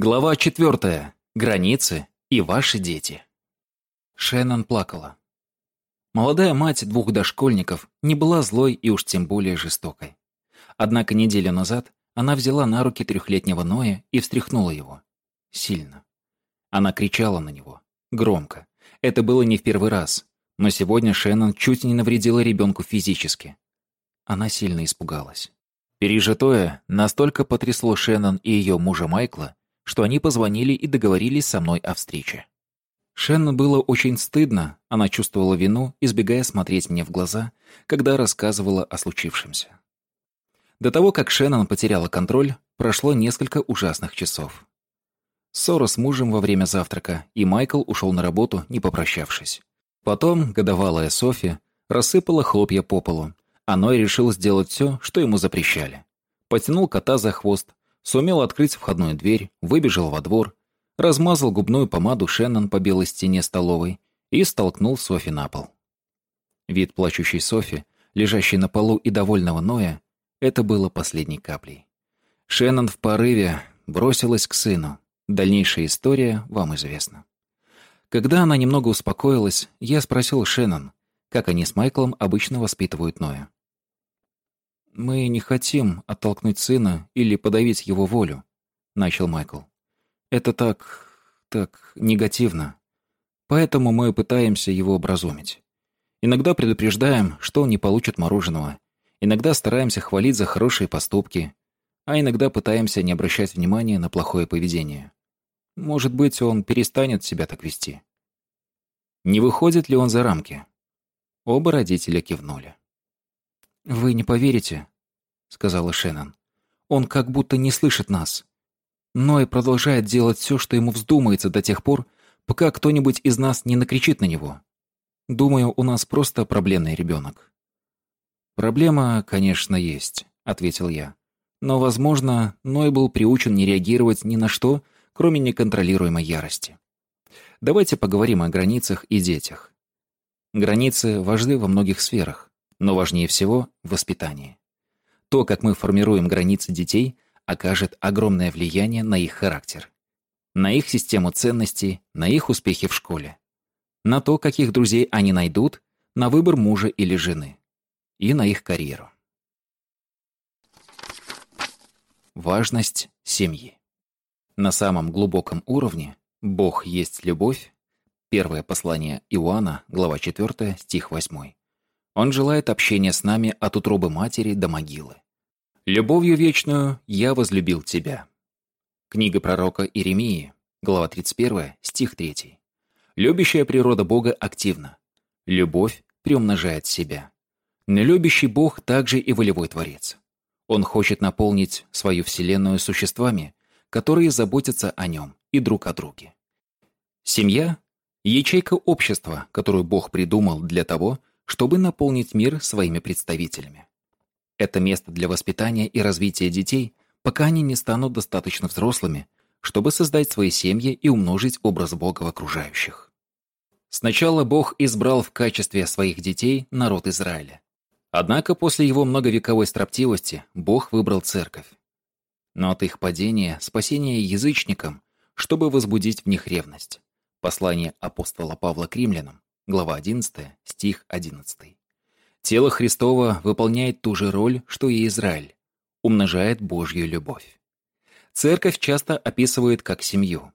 Глава четвертая. Границы и ваши дети. Шеннон плакала. Молодая мать двух дошкольников не была злой и уж тем более жестокой. Однако неделю назад она взяла на руки трехлетнего Ноя и встряхнула его. Сильно. Она кричала на него. Громко. Это было не в первый раз. Но сегодня Шеннон чуть не навредила ребенку физически. Она сильно испугалась. Пережитое настолько потрясло Шеннон и ее мужа Майкла, что они позвонили и договорились со мной о встрече. Шеннон было очень стыдно, она чувствовала вину, избегая смотреть мне в глаза, когда рассказывала о случившемся. До того, как Шеннон потеряла контроль, прошло несколько ужасных часов. Ссора с мужем во время завтрака, и Майкл ушел на работу, не попрощавшись. Потом годовалая Софи рассыпала хлопья по полу, а Ной решил сделать все, что ему запрещали. Потянул кота за хвост, Сумел открыть входную дверь, выбежал во двор, размазал губную помаду Шеннон по белой стене столовой и столкнул Софи на пол. Вид плачущей Софи, лежащей на полу и довольного Ноя, это было последней каплей. Шеннон в порыве бросилась к сыну. Дальнейшая история вам известна. Когда она немного успокоилась, я спросил Шеннон, как они с Майклом обычно воспитывают Ноя. «Мы не хотим оттолкнуть сына или подавить его волю», — начал Майкл. «Это так... так негативно. Поэтому мы пытаемся его образумить. Иногда предупреждаем, что он не получит мороженого. Иногда стараемся хвалить за хорошие поступки, а иногда пытаемся не обращать внимания на плохое поведение. Может быть, он перестанет себя так вести. Не выходит ли он за рамки? Оба родителя кивнули. «Вы не поверите», — сказала Шеннон. «Он как будто не слышит нас. Ной продолжает делать все, что ему вздумается до тех пор, пока кто-нибудь из нас не накричит на него. Думаю, у нас просто проблемный ребенок». «Проблема, конечно, есть», — ответил я. «Но, возможно, Ной был приучен не реагировать ни на что, кроме неконтролируемой ярости. Давайте поговорим о границах и детях. Границы важны во многих сферах но важнее всего – воспитание. То, как мы формируем границы детей, окажет огромное влияние на их характер, на их систему ценностей, на их успехи в школе, на то, каких друзей они найдут, на выбор мужа или жены и на их карьеру. Важность семьи. На самом глубоком уровне Бог есть любовь. Первое послание Иоанна, глава 4, стих 8. Он желает общения с нами от утробы матери до могилы. «Любовью вечную я возлюбил тебя». Книга пророка Иеремии, глава 31, стих 3. Любящая природа Бога активна. Любовь приумножает себя. Но любящий Бог также и волевой творец. Он хочет наполнить свою вселенную существами, которые заботятся о нем и друг о друге. Семья – ячейка общества, которую Бог придумал для того, чтобы наполнить мир своими представителями. Это место для воспитания и развития детей, пока они не станут достаточно взрослыми, чтобы создать свои семьи и умножить образ Бога в окружающих. Сначала Бог избрал в качестве своих детей народ Израиля. Однако после его многовековой строптивости Бог выбрал церковь. Но от их падения спасение язычникам, чтобы возбудить в них ревность. Послание апостола Павла к римлянам, глава 11, стих 11. Тело Христово выполняет ту же роль, что и Израиль, умножает Божью любовь. Церковь часто описывает как семью.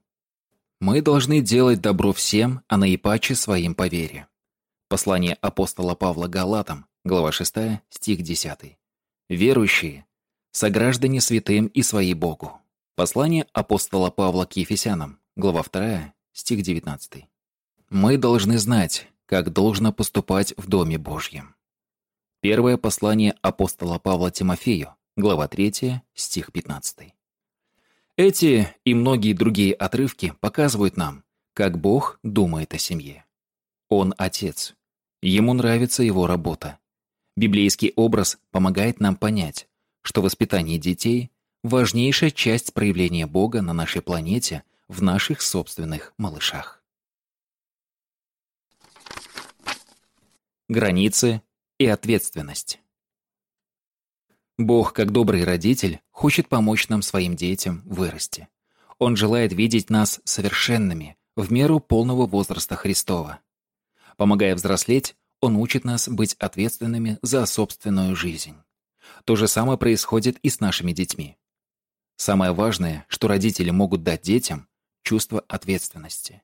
Мы должны делать добро всем, а наипаче своим по вере. Послание апостола Павла Галатам, глава 6, стих 10. Верующие, сограждане святым и свои Богу. Послание апостола Павла к Ефесянам, глава 2, стих 19. Мы должны знать, как должно поступать в Доме Божьем. Первое послание апостола Павла Тимофею, глава 3, стих 15. Эти и многие другие отрывки показывают нам, как Бог думает о семье. Он отец. Ему нравится его работа. Библейский образ помогает нам понять, что воспитание детей – важнейшая часть проявления Бога на нашей планете в наших собственных малышах. Границы и ответственность. Бог, как добрый родитель, хочет помочь нам своим детям вырасти. Он желает видеть нас совершенными, в меру полного возраста Христова. Помогая взрослеть, Он учит нас быть ответственными за собственную жизнь. То же самое происходит и с нашими детьми. Самое важное, что родители могут дать детям – чувство ответственности.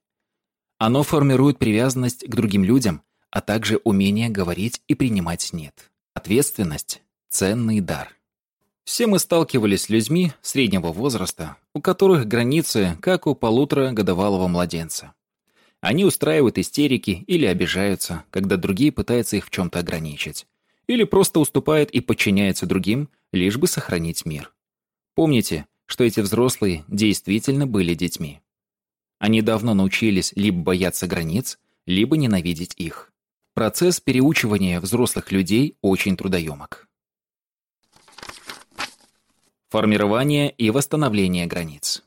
Оно формирует привязанность к другим людям, а также умение говорить и принимать «нет». Ответственность – ценный дар. Все мы сталкивались с людьми среднего возраста, у которых границы, как у полуторагодовалого младенца. Они устраивают истерики или обижаются, когда другие пытаются их в чем-то ограничить. Или просто уступают и подчиняются другим, лишь бы сохранить мир. Помните, что эти взрослые действительно были детьми. Они давно научились либо бояться границ, либо ненавидеть их. Процесс переучивания взрослых людей очень трудоемок. Формирование и восстановление границ.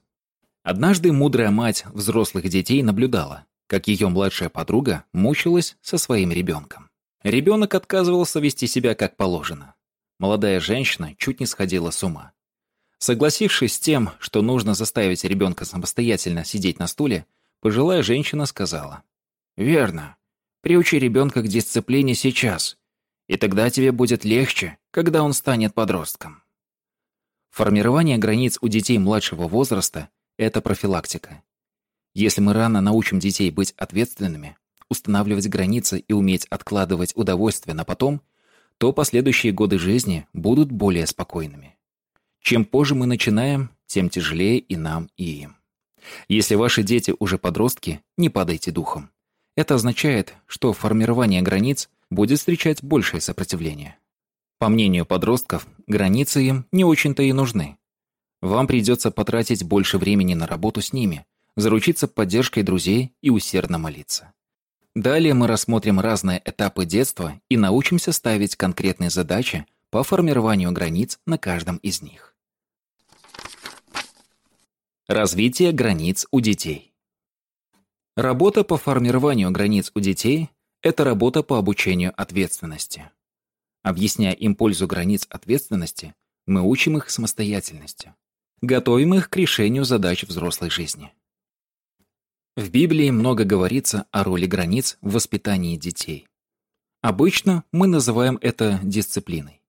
Однажды мудрая мать взрослых детей наблюдала, как ее младшая подруга мучилась со своим ребенком. Ребенок отказывался вести себя как положено. Молодая женщина чуть не сходила с ума. Согласившись с тем, что нужно заставить ребенка самостоятельно сидеть на стуле, пожилая женщина сказала. «Верно. Приучи ребенка к дисциплине сейчас, и тогда тебе будет легче, когда он станет подростком». Формирование границ у детей младшего возраста – это профилактика. Если мы рано научим детей быть ответственными, устанавливать границы и уметь откладывать удовольствие на потом, то последующие годы жизни будут более спокойными. Чем позже мы начинаем, тем тяжелее и нам, и им. Если ваши дети уже подростки, не падайте духом. Это означает, что формирование границ будет встречать большее сопротивление. По мнению подростков, границы им не очень-то и нужны. Вам придется потратить больше времени на работу с ними, заручиться поддержкой друзей и усердно молиться. Далее мы рассмотрим разные этапы детства и научимся ставить конкретные задачи по формированию границ на каждом из них. Развитие границ у детей. Работа по формированию границ у детей – это работа по обучению ответственности. Объясняя им пользу границ ответственности, мы учим их самостоятельности. Готовим их к решению задач взрослой жизни. В Библии много говорится о роли границ в воспитании детей. Обычно мы называем это дисциплиной.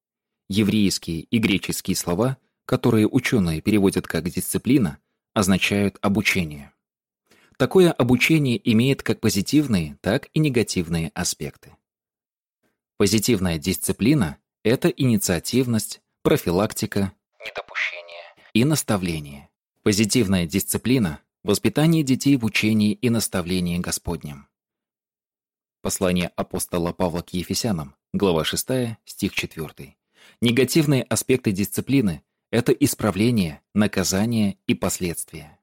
Еврейские и греческие слова, которые ученые переводят как «дисциплина», означают обучение. Такое обучение имеет как позитивные, так и негативные аспекты. Позитивная дисциплина – это инициативность, профилактика, недопущение и наставление. Позитивная дисциплина – воспитание детей в учении и наставлении Господнем. Послание апостола Павла к Ефесянам, глава 6, стих 4. Негативные аспекты дисциплины это исправление, наказание и последствия.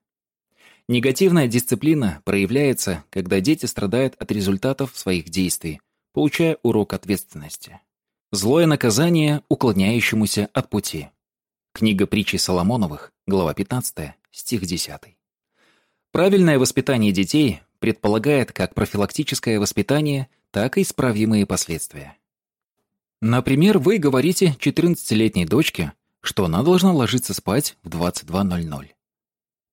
Негативная дисциплина проявляется, когда дети страдают от результатов своих действий, получая урок ответственности. Злое наказание уклоняющемуся от пути. Книга притчи Соломоновых, глава 15, стих 10. Правильное воспитание детей предполагает как профилактическое воспитание, так и исправимые последствия. Например, вы говорите 14-летней дочке, что она должна ложиться спать в 22.00.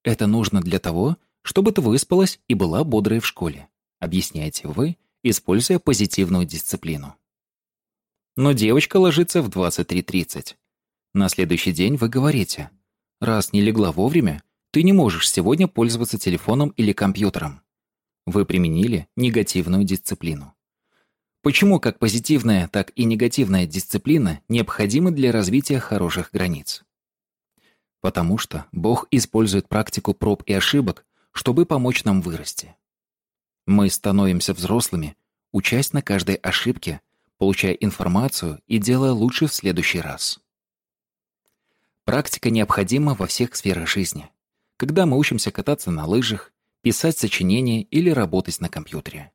Это нужно для того, чтобы ты выспалась и была бодрой в школе, объясняете вы, используя позитивную дисциплину. Но девочка ложится в 23.30. На следующий день вы говорите, раз не легла вовремя, ты не можешь сегодня пользоваться телефоном или компьютером. Вы применили негативную дисциплину. Почему как позитивная, так и негативная дисциплина необходимы для развития хороших границ? Потому что Бог использует практику проб и ошибок, чтобы помочь нам вырасти. Мы становимся взрослыми, учась на каждой ошибке, получая информацию и делая лучше в следующий раз. Практика необходима во всех сферах жизни. Когда мы учимся кататься на лыжах, писать сочинения или работать на компьютере.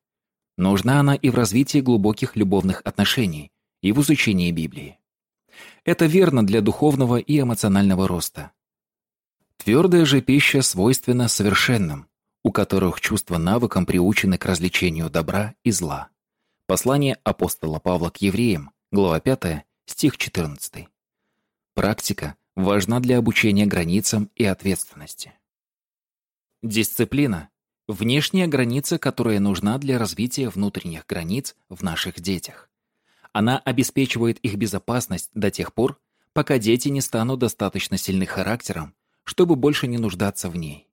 Нужна она и в развитии глубоких любовных отношений, и в изучении Библии. Это верно для духовного и эмоционального роста. Твердая же пища свойственна совершенным, у которых чувства навыком приучены к развлечению добра и зла. Послание апостола Павла к евреям, глава 5, стих 14. Практика важна для обучения границам и ответственности. Дисциплина – внешняя граница, которая нужна для развития внутренних границ в наших детях. Она обеспечивает их безопасность до тех пор, пока дети не станут достаточно сильны характером, чтобы больше не нуждаться в ней.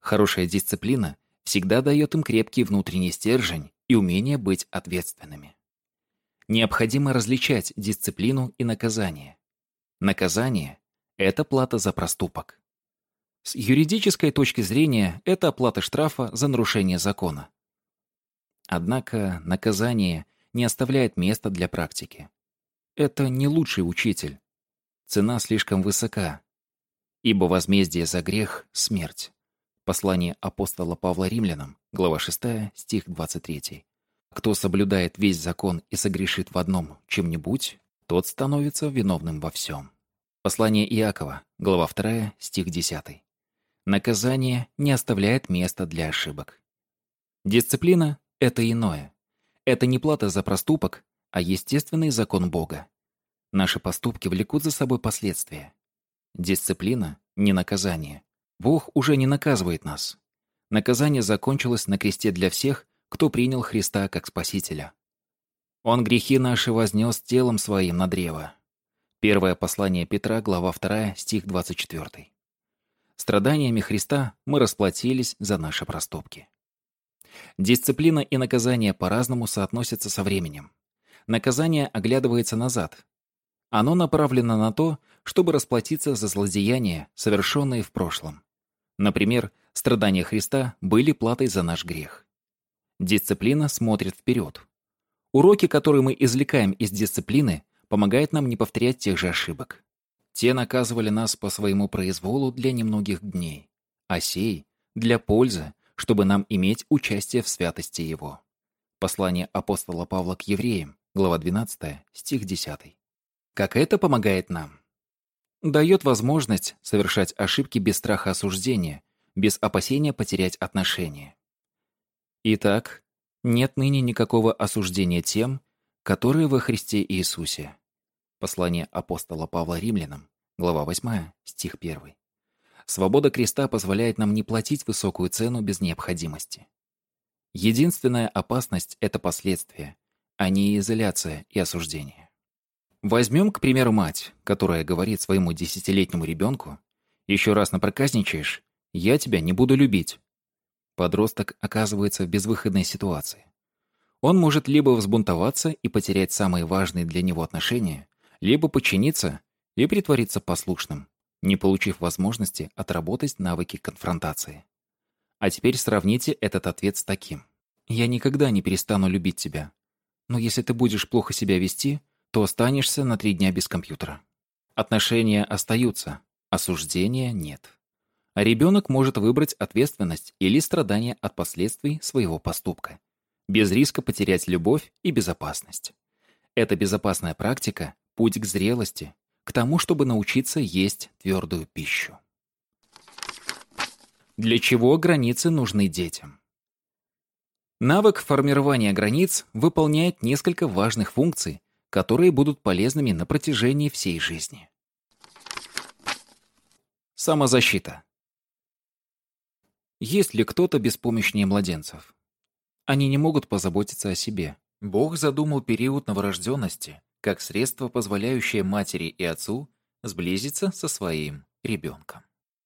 Хорошая дисциплина всегда дает им крепкий внутренний стержень и умение быть ответственными. Необходимо различать дисциплину и наказание. Наказание – это плата за проступок. С юридической точки зрения это оплата штрафа за нарушение закона. Однако наказание не оставляет места для практики. Это не лучший учитель. Цена слишком высока. Ибо возмездие за грех – смерть. Послание апостола Павла Римлянам, глава 6, стих 23. Кто соблюдает весь закон и согрешит в одном чем-нибудь, тот становится виновным во всем. Послание Иакова, глава 2, стих 10. Наказание не оставляет места для ошибок. Дисциплина — это иное. Это не плата за проступок, а естественный закон Бога. Наши поступки влекут за собой последствия. Дисциплина — не наказание. Бог уже не наказывает нас. Наказание закончилось на кресте для всех, кто принял Христа как Спасителя. Он грехи наши вознес телом своим на древо. Первое послание Петра, глава 2, стих 24. Страданиями Христа мы расплатились за наши проступки. Дисциплина и наказание по-разному соотносятся со временем. Наказание оглядывается назад. Оно направлено на то, чтобы расплатиться за злодеяния, совершенные в прошлом. Например, страдания Христа были платой за наш грех. Дисциплина смотрит вперед. Уроки, которые мы извлекаем из дисциплины, помогают нам не повторять тех же ошибок. Те наказывали нас по своему произволу для немногих дней, а сей — для пользы, чтобы нам иметь участие в святости Его. Послание апостола Павла к евреям, глава 12, стих 10. Как это помогает нам? Дает возможность совершать ошибки без страха осуждения, без опасения потерять отношения. Итак, нет ныне никакого осуждения тем, которые во Христе Иисусе. Послание апостола Павла Римлянам, глава 8, стих 1. Свобода креста позволяет нам не платить высокую цену без необходимости. Единственная опасность — это последствия, а не изоляция и осуждение. Возьмем, к примеру, мать, которая говорит своему десятилетнему ребенку, «Еще раз напроказничаешь, я тебя не буду любить». Подросток оказывается в безвыходной ситуации. Он может либо взбунтоваться и потерять самые важные для него отношения, либо подчиниться и притвориться послушным, не получив возможности отработать навыки конфронтации. А теперь сравните этот ответ с таким. «Я никогда не перестану любить тебя. Но если ты будешь плохо себя вести, то останешься на три дня без компьютера. Отношения остаются, осуждения нет. А ребенок может выбрать ответственность или страдание от последствий своего поступка, без риска потерять любовь и безопасность. Эта безопасная практика – путь к зрелости, к тому, чтобы научиться есть твердую пищу. Для чего границы нужны детям? Навык формирования границ выполняет несколько важных функций, которые будут полезными на протяжении всей жизни. Самозащита. Есть ли кто-то беспомощнее младенцев? Они не могут позаботиться о себе. Бог задумал период новорожденности как средство, позволяющее матери и отцу сблизиться со своим ребенком.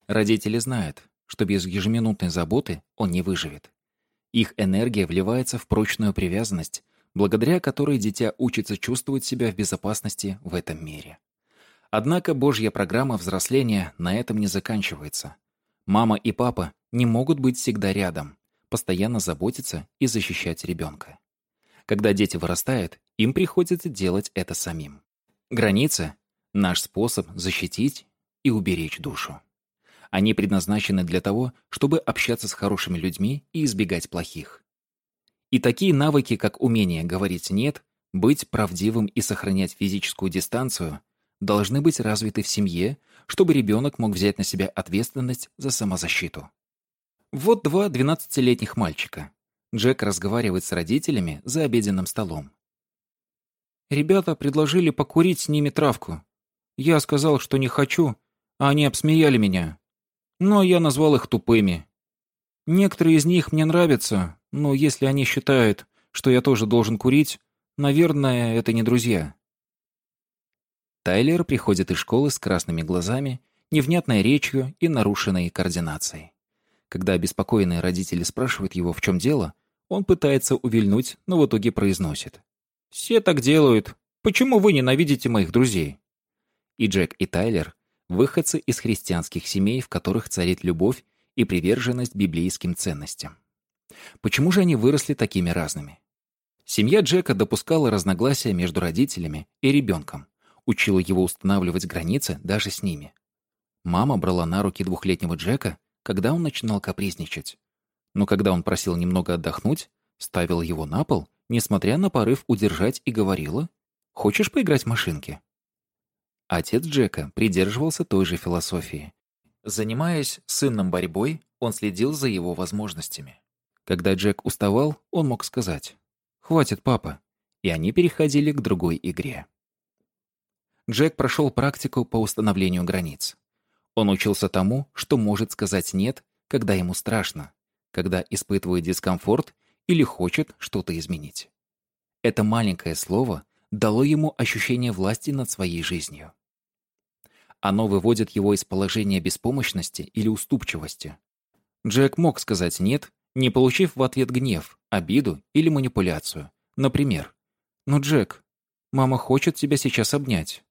Родители знают, что без ежеминутной заботы он не выживет. Их энергия вливается в прочную привязанность, благодаря которой дитя учится чувствовать себя в безопасности в этом мире. Однако Божья программа взросления на этом не заканчивается. Мама и папа не могут быть всегда рядом, постоянно заботиться и защищать ребенка. Когда дети вырастают, им приходится делать это самим. Границы — наш способ защитить и уберечь душу. Они предназначены для того, чтобы общаться с хорошими людьми и избегать плохих. И такие навыки, как умение говорить «нет», быть правдивым и сохранять физическую дистанцию, должны быть развиты в семье, чтобы ребенок мог взять на себя ответственность за самозащиту. Вот два 12-летних мальчика. Джек разговаривает с родителями за обеденным столом. Ребята предложили покурить с ними травку. Я сказал, что не хочу, а они обсмеяли меня. Но я назвал их тупыми. Некоторые из них мне нравятся, но если они считают, что я тоже должен курить, наверное, это не друзья. Тайлер приходит из школы с красными глазами, невнятной речью и нарушенной координацией. Когда обеспокоенные родители спрашивают его, в чем дело, он пытается увильнуть, но в итоге произносит. «Все так делают. Почему вы ненавидите моих друзей?» И Джек, и Тайлер — выходцы из христианских семей, в которых царит любовь и приверженность библейским ценностям. Почему же они выросли такими разными? Семья Джека допускала разногласия между родителями и ребенком, учила его устанавливать границы даже с ними. Мама брала на руки двухлетнего Джека, когда он начинал капризничать. Но когда он просил немного отдохнуть, ставила его на пол, несмотря на порыв удержать, и говорила, «Хочешь поиграть в машинки?» Отец Джека придерживался той же философии. Занимаясь сынном борьбой, он следил за его возможностями. Когда Джек уставал, он мог сказать «Хватит, папа», и они переходили к другой игре. Джек прошел практику по установлению границ. Он учился тому, что может сказать «нет», когда ему страшно, когда испытывает дискомфорт или хочет что-то изменить. Это маленькое слово дало ему ощущение власти над своей жизнью. Оно выводит его из положения беспомощности или уступчивости. Джек мог сказать «нет», не получив в ответ гнев, обиду или манипуляцию. Например, «Ну, Джек, мама хочет тебя сейчас обнять».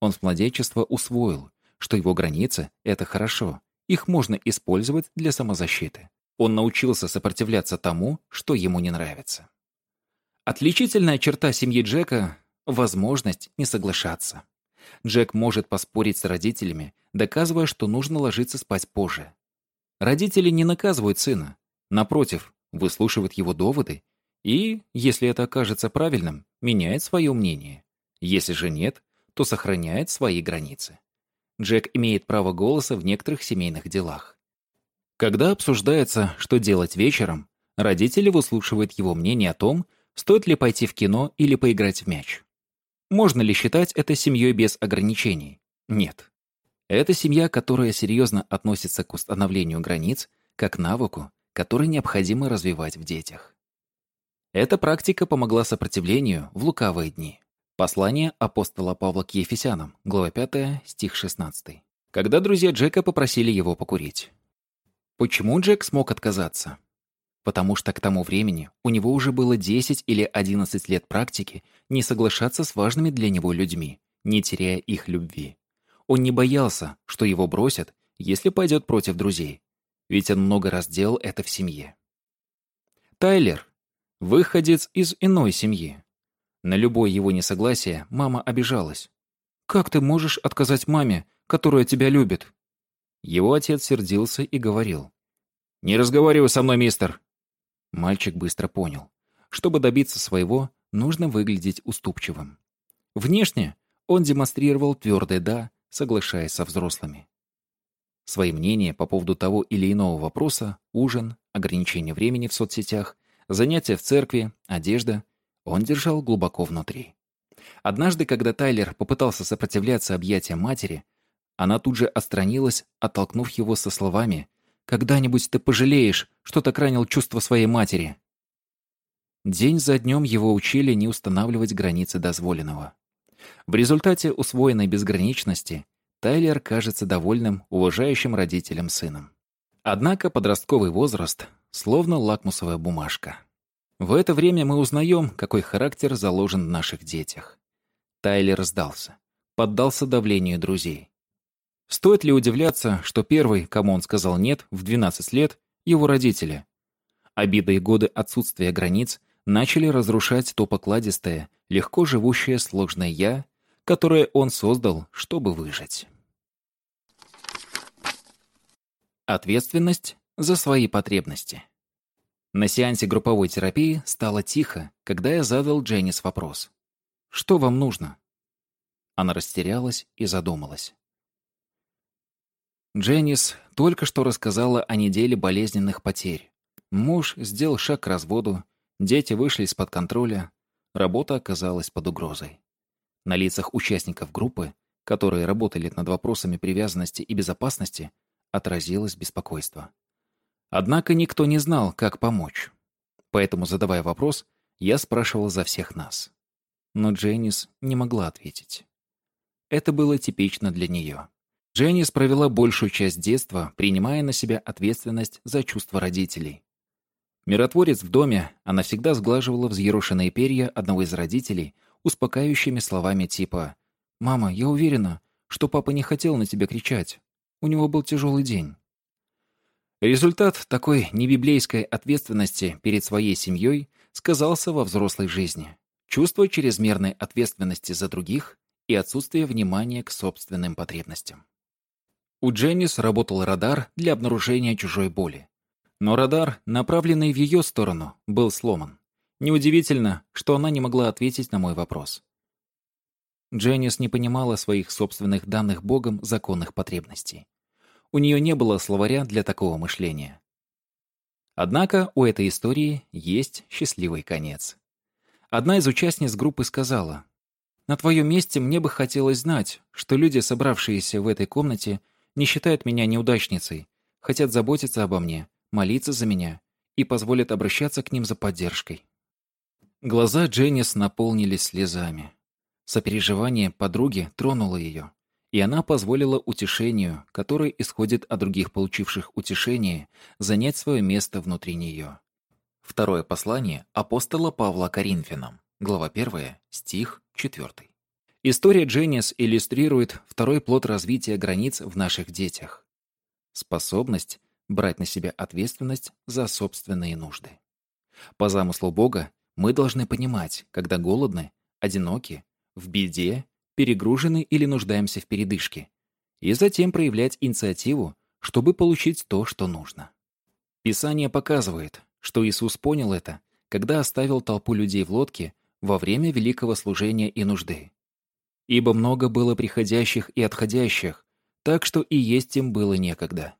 Он с младенчества усвоил, что его границы — это хорошо, их можно использовать для самозащиты. Он научился сопротивляться тому, что ему не нравится. Отличительная черта семьи Джека — возможность не соглашаться. Джек может поспорить с родителями, доказывая, что нужно ложиться спать позже. Родители не наказывают сына. Напротив, выслушивают его доводы и, если это окажется правильным, меняет свое мнение. Если же нет, то сохраняет свои границы. Джек имеет право голоса в некоторых семейных делах. Когда обсуждается, что делать вечером, родители выслушивают его мнение о том, стоит ли пойти в кино или поиграть в мяч. Можно ли считать это семьей без ограничений? Нет. Это семья, которая серьезно относится к установлению границ как навыку, который необходимо развивать в детях. Эта практика помогла сопротивлению в лукавые дни. Послание апостола Павла к Ефесянам, глава 5, стих 16. Когда друзья Джека попросили его покурить. Почему Джек смог отказаться? Потому что к тому времени у него уже было 10 или 11 лет практики не соглашаться с важными для него людьми, не теряя их любви. Он не боялся, что его бросят, если пойдет против друзей, ведь он много раз делал это в семье. Тайлер – выходец из иной семьи. На любое его несогласие мама обижалась. «Как ты можешь отказать маме, которая тебя любит?» Его отец сердился и говорил. «Не разговаривай со мной, мистер!» Мальчик быстро понял. Чтобы добиться своего, нужно выглядеть уступчивым. Внешне он демонстрировал твердое «да», соглашаясь со взрослыми. Свои мнения по поводу того или иного вопроса, ужин, ограничение времени в соцсетях, занятия в церкви, одежда он держал глубоко внутри. Однажды, когда Тайлер попытался сопротивляться объятиям матери, она тут же отстранилась, оттолкнув его со словами «Когда-нибудь ты пожалеешь, что так ранил чувство своей матери». День за днем его учили не устанавливать границы дозволенного. В результате усвоенной безграничности Тайлер кажется довольным, уважающим родителям сыном. Однако подростковый возраст словно лакмусовая бумажка. В это время мы узнаем, какой характер заложен в наших детях. Тайлер сдался, поддался давлению друзей. Стоит ли удивляться, что первый, кому он сказал «нет» в 12 лет, его родители? Обиды и годы отсутствия границ начали разрушать то покладистое, легко живущее сложное «я», которое он создал, чтобы выжить. Ответственность за свои потребности. На сеансе групповой терапии стало тихо, когда я задал Дженнис вопрос. «Что вам нужно?» Она растерялась и задумалась. Дженнис только что рассказала о неделе болезненных потерь. Муж сделал шаг к разводу, дети вышли из-под контроля, работа оказалась под угрозой. На лицах участников группы, которые работали над вопросами привязанности и безопасности, отразилось беспокойство. Однако никто не знал, как помочь. Поэтому, задавая вопрос, я спрашивал за всех нас. Но Дженнис не могла ответить. Это было типично для нее. Дженнис провела большую часть детства, принимая на себя ответственность за чувства родителей. Миротворец в доме, она всегда сглаживала взъерошенные перья одного из родителей успокаивающими словами типа «Мама, я уверена, что папа не хотел на тебя кричать. У него был тяжелый день». Результат такой небиблейской ответственности перед своей семьей сказался во взрослой жизни. Чувство чрезмерной ответственности за других и отсутствие внимания к собственным потребностям. У Дженнис работал радар для обнаружения чужой боли. Но радар, направленный в ее сторону, был сломан. Неудивительно, что она не могла ответить на мой вопрос. Дженнис не понимала своих собственных данных Богом законных потребностей. У нее не было словаря для такого мышления. Однако у этой истории есть счастливый конец. Одна из участниц группы сказала, «На твоем месте мне бы хотелось знать, что люди, собравшиеся в этой комнате, не считают меня неудачницей, хотят заботиться обо мне, молиться за меня и позволят обращаться к ним за поддержкой. Глаза Дженнис наполнились слезами. Сопереживание подруги тронуло ее, и она позволила утешению, которое исходит от других получивших утешение, занять свое место внутри нее. Второе послание апостола Павла Коринфянам, глава 1, стих 4. История Дженнис иллюстрирует второй плод развития границ в наших детях. Способность брать на себя ответственность за собственные нужды. По замыслу Бога мы должны понимать, когда голодны, одиноки, в беде, перегружены или нуждаемся в передышке, и затем проявлять инициативу, чтобы получить то, что нужно. Писание показывает, что Иисус понял это, когда оставил толпу людей в лодке во время великого служения и нужды. Ибо много было приходящих и отходящих, так что и есть им было некогда.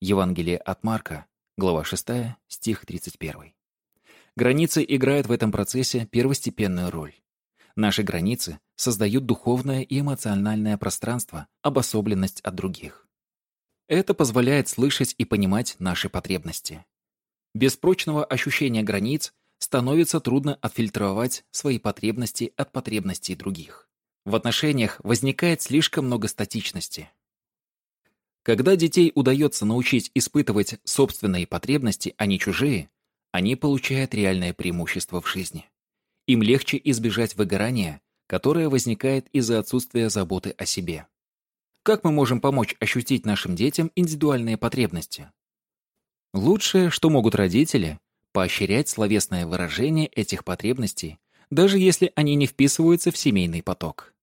Евангелие от Марка, глава 6, стих 31. Границы играют в этом процессе первостепенную роль. Наши границы создают духовное и эмоциональное пространство, обособленность от других. Это позволяет слышать и понимать наши потребности. Без прочного ощущения границ становится трудно отфильтровать свои потребности от потребностей других. В отношениях возникает слишком много статичности. Когда детей удается научить испытывать собственные потребности, а не чужие, они получают реальное преимущество в жизни. Им легче избежать выгорания, которое возникает из-за отсутствия заботы о себе. Как мы можем помочь ощутить нашим детям индивидуальные потребности? Лучшее, что могут родители, поощрять словесное выражение этих потребностей, даже если они не вписываются в семейный поток.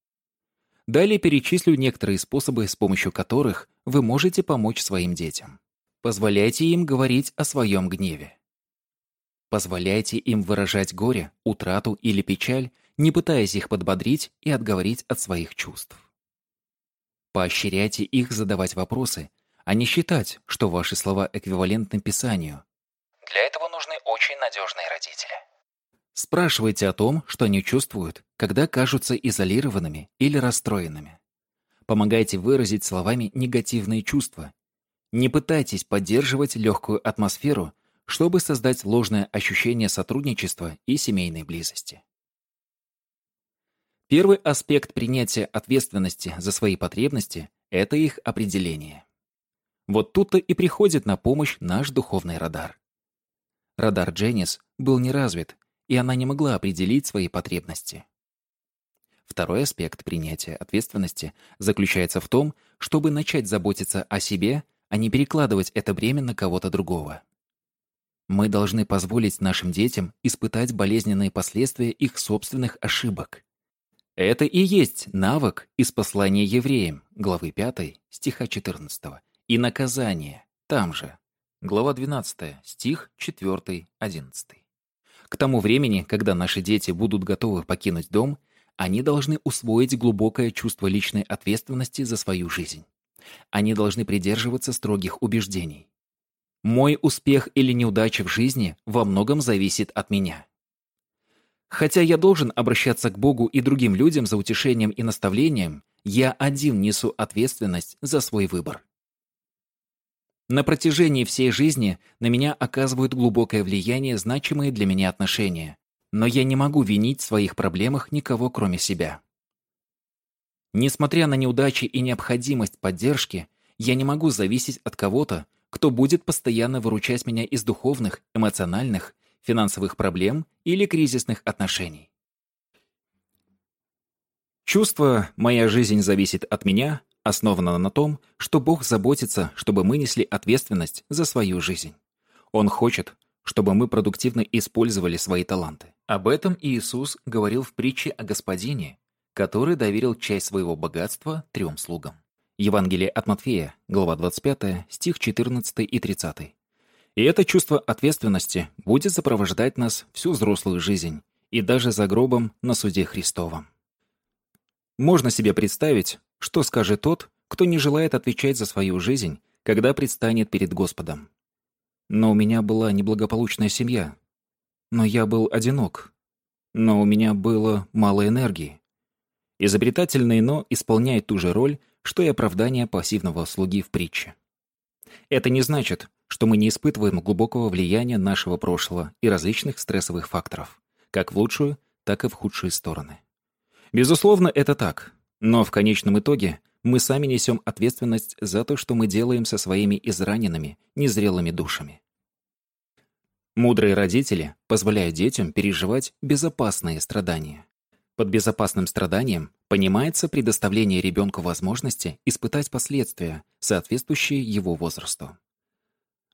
Далее перечислю некоторые способы, с помощью которых вы можете помочь своим детям. Позволяйте им говорить о своем гневе. Позволяйте им выражать горе, утрату или печаль, не пытаясь их подбодрить и отговорить от своих чувств. Поощряйте их задавать вопросы, а не считать, что ваши слова эквивалентны Писанию. Для этого нужны очень надежные родители. Спрашивайте о том, что они чувствуют, когда кажутся изолированными или расстроенными. Помогайте выразить словами негативные чувства. Не пытайтесь поддерживать легкую атмосферу, чтобы создать ложное ощущение сотрудничества и семейной близости. Первый аспект принятия ответственности за свои потребности – это их определение. Вот тут-то и приходит на помощь наш духовный радар. Радар Дженнис был не развит, и она не могла определить свои потребности. Второй аспект принятия ответственности заключается в том, чтобы начать заботиться о себе, а не перекладывать это бремя на кого-то другого. Мы должны позволить нашим детям испытать болезненные последствия их собственных ошибок. Это и есть навык из послания евреям, главы 5, стиха 14, и наказание, там же, глава 12, стих 4, 11. К тому времени, когда наши дети будут готовы покинуть дом, они должны усвоить глубокое чувство личной ответственности за свою жизнь. Они должны придерживаться строгих убеждений. Мой успех или неудача в жизни во многом зависит от меня. Хотя я должен обращаться к Богу и другим людям за утешением и наставлением, я один несу ответственность за свой выбор. На протяжении всей жизни на меня оказывают глубокое влияние значимые для меня отношения, но я не могу винить в своих проблемах никого, кроме себя. Несмотря на неудачи и необходимость поддержки, я не могу зависеть от кого-то, кто будет постоянно выручать меня из духовных, эмоциональных, финансовых проблем или кризисных отношений. Чувство «моя жизнь зависит от меня» основано на том, что Бог заботится, чтобы мы несли ответственность за свою жизнь. Он хочет, чтобы мы продуктивно использовали свои таланты. Об этом Иисус говорил в притче о Господине, который доверил часть своего богатства трем слугам. Евангелие от Матфея, глава 25, стих 14 и 30. И это чувство ответственности будет сопровождать нас всю взрослую жизнь и даже за гробом на суде Христовом. Можно себе представить, что скажет тот, кто не желает отвечать за свою жизнь, когда предстанет перед Господом. Но у меня была неблагополучная семья. Но я был одинок. Но у меня было мало энергии. Изобретательный «но» исполняет ту же роль, что и оправдание пассивного слуги в притче. Это не значит, что мы не испытываем глубокого влияния нашего прошлого и различных стрессовых факторов, как в лучшую, так и в худшие стороны. Безусловно, это так, но в конечном итоге мы сами несем ответственность за то, что мы делаем со своими израненными, незрелыми душами. Мудрые родители позволяют детям переживать безопасные страдания. Под безопасным страданием понимается предоставление ребенку возможности испытать последствия, соответствующие его возрасту.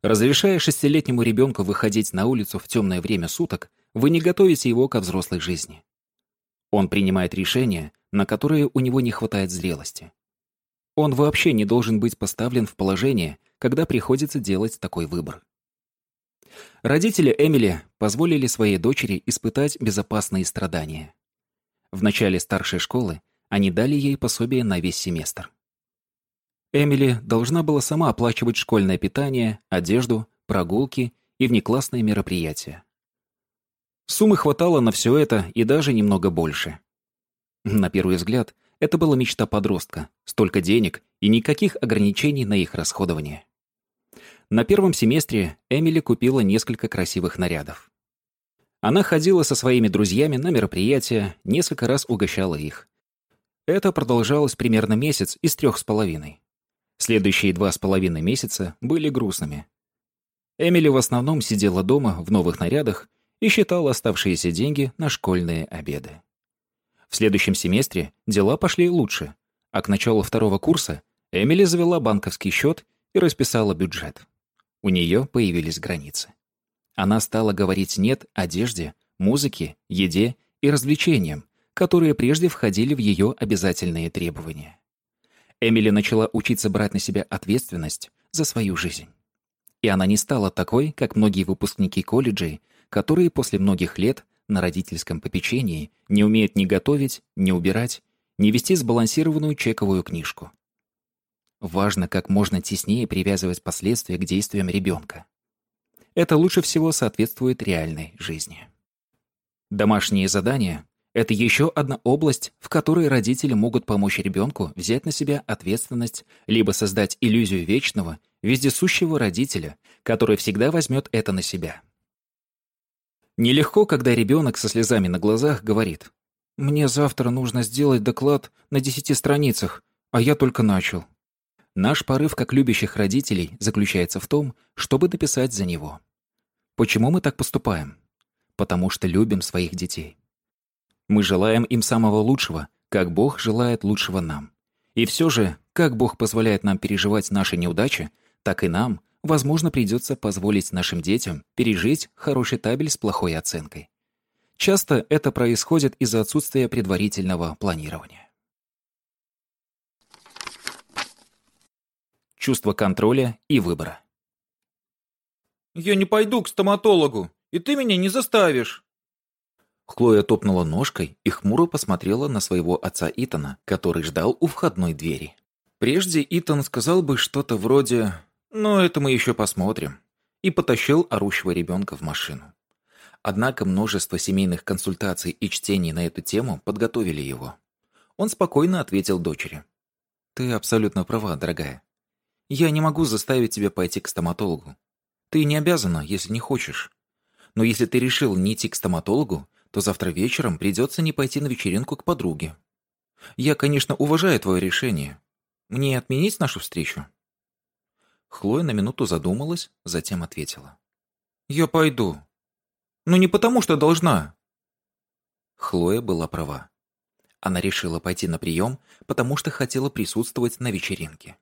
Разрешая шестилетнему ребенку выходить на улицу в темное время суток, вы не готовите его ко взрослой жизни. Он принимает решения, на которые у него не хватает зрелости. Он вообще не должен быть поставлен в положение, когда приходится делать такой выбор. Родители Эмили позволили своей дочери испытать безопасные страдания. В начале старшей школы они дали ей пособие на весь семестр. Эмили должна была сама оплачивать школьное питание, одежду, прогулки и внеклассные мероприятия. Суммы хватало на все это и даже немного больше. На первый взгляд, это была мечта подростка. Столько денег и никаких ограничений на их расходование. На первом семестре Эмили купила несколько красивых нарядов. Она ходила со своими друзьями на мероприятия, несколько раз угощала их. Это продолжалось примерно месяц из трех с половиной. Следующие два с половиной месяца были грустными. Эмили в основном сидела дома в новых нарядах и считал оставшиеся деньги на школьные обеды. В следующем семестре дела пошли лучше, а к началу второго курса Эмили завела банковский счет и расписала бюджет. У нее появились границы. Она стала говорить «нет» одежде, музыке, еде и развлечениям, которые прежде входили в ее обязательные требования. Эмили начала учиться брать на себя ответственность за свою жизнь. И она не стала такой, как многие выпускники колледжей, которые после многих лет на родительском попечении не умеют ни готовить, ни убирать, ни вести сбалансированную чековую книжку. Важно как можно теснее привязывать последствия к действиям ребенка. Это лучше всего соответствует реальной жизни. Домашние задания — это еще одна область, в которой родители могут помочь ребенку взять на себя ответственность либо создать иллюзию вечного, вездесущего родителя, который всегда возьмет это на себя. Нелегко, когда ребенок со слезами на глазах говорит «Мне завтра нужно сделать доклад на десяти страницах, а я только начал». Наш порыв как любящих родителей заключается в том, чтобы дописать за него. Почему мы так поступаем? Потому что любим своих детей. Мы желаем им самого лучшего, как Бог желает лучшего нам. И все же, как Бог позволяет нам переживать наши неудачи, так и нам возможно, придется позволить нашим детям пережить хороший табель с плохой оценкой. Часто это происходит из-за отсутствия предварительного планирования. Чувство контроля и выбора. «Я не пойду к стоматологу, и ты меня не заставишь!» Хлоя топнула ножкой и хмуро посмотрела на своего отца Итана, который ждал у входной двери. Прежде Итан сказал бы что-то вроде но это мы еще посмотрим. И потащил орущего ребенка в машину. Однако множество семейных консультаций и чтений на эту тему подготовили его. Он спокойно ответил дочери. «Ты абсолютно права, дорогая. Я не могу заставить тебя пойти к стоматологу. Ты не обязана, если не хочешь. Но если ты решил не идти к стоматологу, то завтра вечером придется не пойти на вечеринку к подруге. Я, конечно, уважаю твое решение. Мне отменить нашу встречу?» Хлоя на минуту задумалась, затем ответила. «Я пойду. Но не потому, что должна». Хлоя была права. Она решила пойти на прием, потому что хотела присутствовать на вечеринке.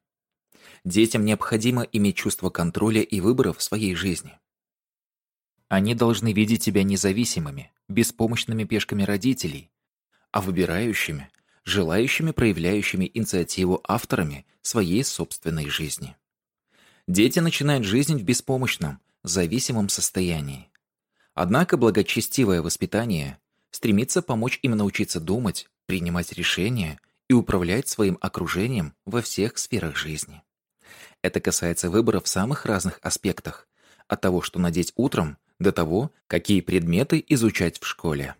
Детям необходимо иметь чувство контроля и выбора в своей жизни. Они должны видеть себя независимыми, беспомощными пешками родителей, а выбирающими, желающими, проявляющими инициативу авторами своей собственной жизни. Дети начинают жизнь в беспомощном, зависимом состоянии. Однако благочестивое воспитание стремится помочь им научиться думать, принимать решения и управлять своим окружением во всех сферах жизни. Это касается выбора в самых разных аспектах, от того, что надеть утром, до того, какие предметы изучать в школе.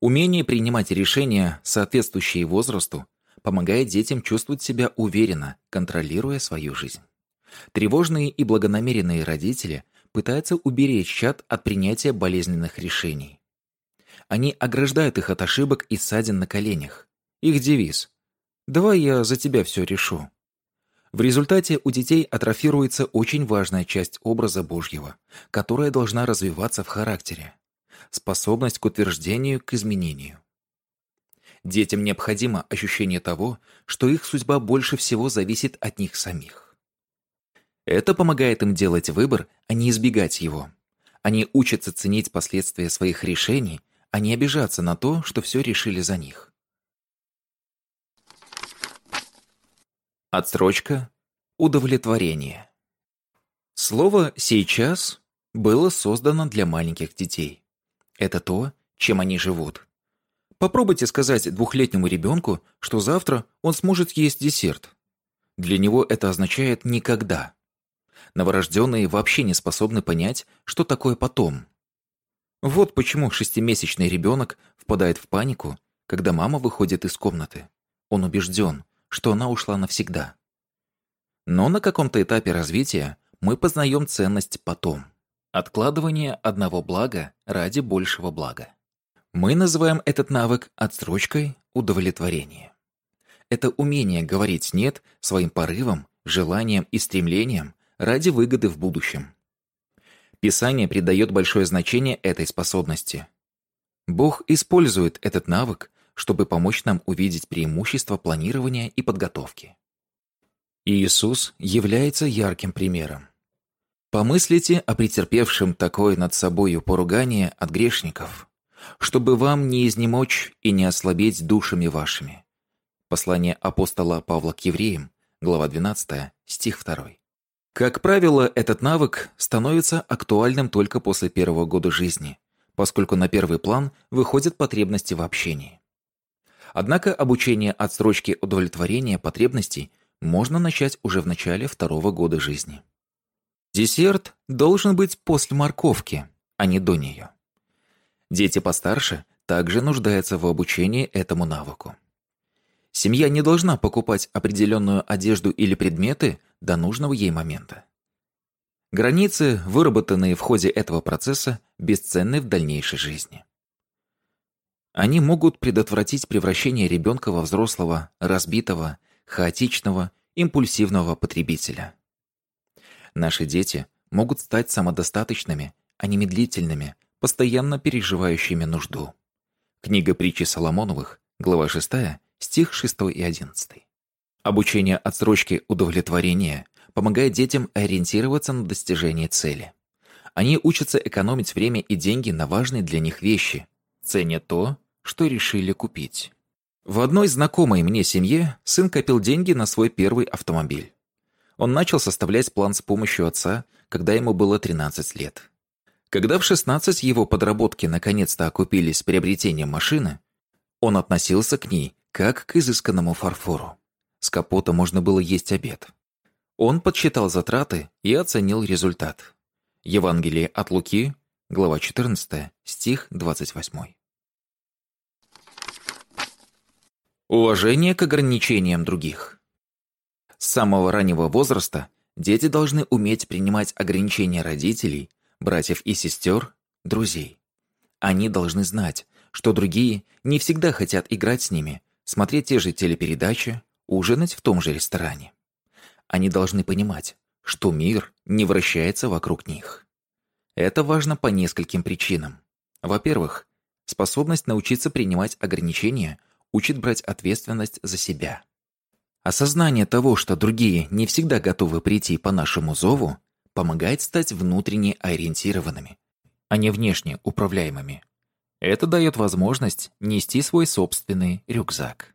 Умение принимать решения, соответствующие возрасту, помогает детям чувствовать себя уверенно, контролируя свою жизнь. Тревожные и благонамеренные родители пытаются уберечь чад от принятия болезненных решений. Они ограждают их от ошибок и ссадин на коленях. Их девиз «Давай я за тебя все решу». В результате у детей атрофируется очень важная часть образа Божьего, которая должна развиваться в характере способность к утверждению, к изменению. Детям необходимо ощущение того, что их судьба больше всего зависит от них самих. Это помогает им делать выбор, а не избегать его. Они учатся ценить последствия своих решений, а не обижаться на то, что все решили за них. Отсрочка – удовлетворение. Слово «сейчас» было создано для маленьких детей. Это то, чем они живут. Попробуйте сказать двухлетнему ребенку, что завтра он сможет есть десерт. Для него это означает «никогда». Новорожденные вообще не способны понять, что такое потом. Вот почему шестимесячный ребенок впадает в панику, когда мама выходит из комнаты. Он убежден, что она ушла навсегда. Но на каком-то этапе развития мы познаем ценность потом. Откладывание одного блага ради большего блага. Мы называем этот навык отсрочкой удовлетворения. Это умение говорить «нет» своим порывам, желаниям и стремлениям ради выгоды в будущем. Писание придает большое значение этой способности. Бог использует этот навык, чтобы помочь нам увидеть преимущества планирования и подготовки. Иисус является ярким примером. Помыслите о претерпевшем такое над собою поругание от грешников, чтобы вам не изнемочь и не ослабеть душами вашими. Послание апостола Павла к евреям, глава 12, стих 2. Как правило, этот навык становится актуальным только после первого года жизни, поскольку на первый план выходят потребности в общении. Однако обучение отсрочки удовлетворения потребностей можно начать уже в начале второго года жизни. Десерт должен быть после морковки, а не до нее. Дети постарше также нуждаются в обучении этому навыку. Семья не должна покупать определенную одежду или предметы до нужного ей момента. Границы, выработанные в ходе этого процесса, бесценны в дальнейшей жизни. Они могут предотвратить превращение ребенка во взрослого, разбитого, хаотичного, импульсивного потребителя. Наши дети могут стать самодостаточными, а не медлительными, постоянно переживающими нужду. Книга притчи Соломоновых, глава 6, стих 6 и 11. Обучение отсрочки удовлетворения помогает детям ориентироваться на достижение цели. Они учатся экономить время и деньги на важные для них вещи, ценя то, что решили купить. В одной знакомой мне семье сын копил деньги на свой первый автомобиль. Он начал составлять план с помощью отца, когда ему было 13 лет. Когда в 16 его подработки наконец-то окупились приобретением машины, он относился к ней как к изысканному фарфору. С капота можно было есть обед. Он подсчитал затраты и оценил результат. Евангелие от Луки, глава 14, стих 28. Уважение к ограничениям других. С самого раннего возраста Дети должны уметь принимать ограничения родителей, братьев и сестер, друзей. Они должны знать, что другие не всегда хотят играть с ними, смотреть те же телепередачи, ужинать в том же ресторане. Они должны понимать, что мир не вращается вокруг них. Это важно по нескольким причинам. Во-первых, способность научиться принимать ограничения учит брать ответственность за себя. Осознание того, что другие не всегда готовы прийти по нашему зову, помогает стать внутренне ориентированными, а не внешне управляемыми. Это дает возможность нести свой собственный рюкзак.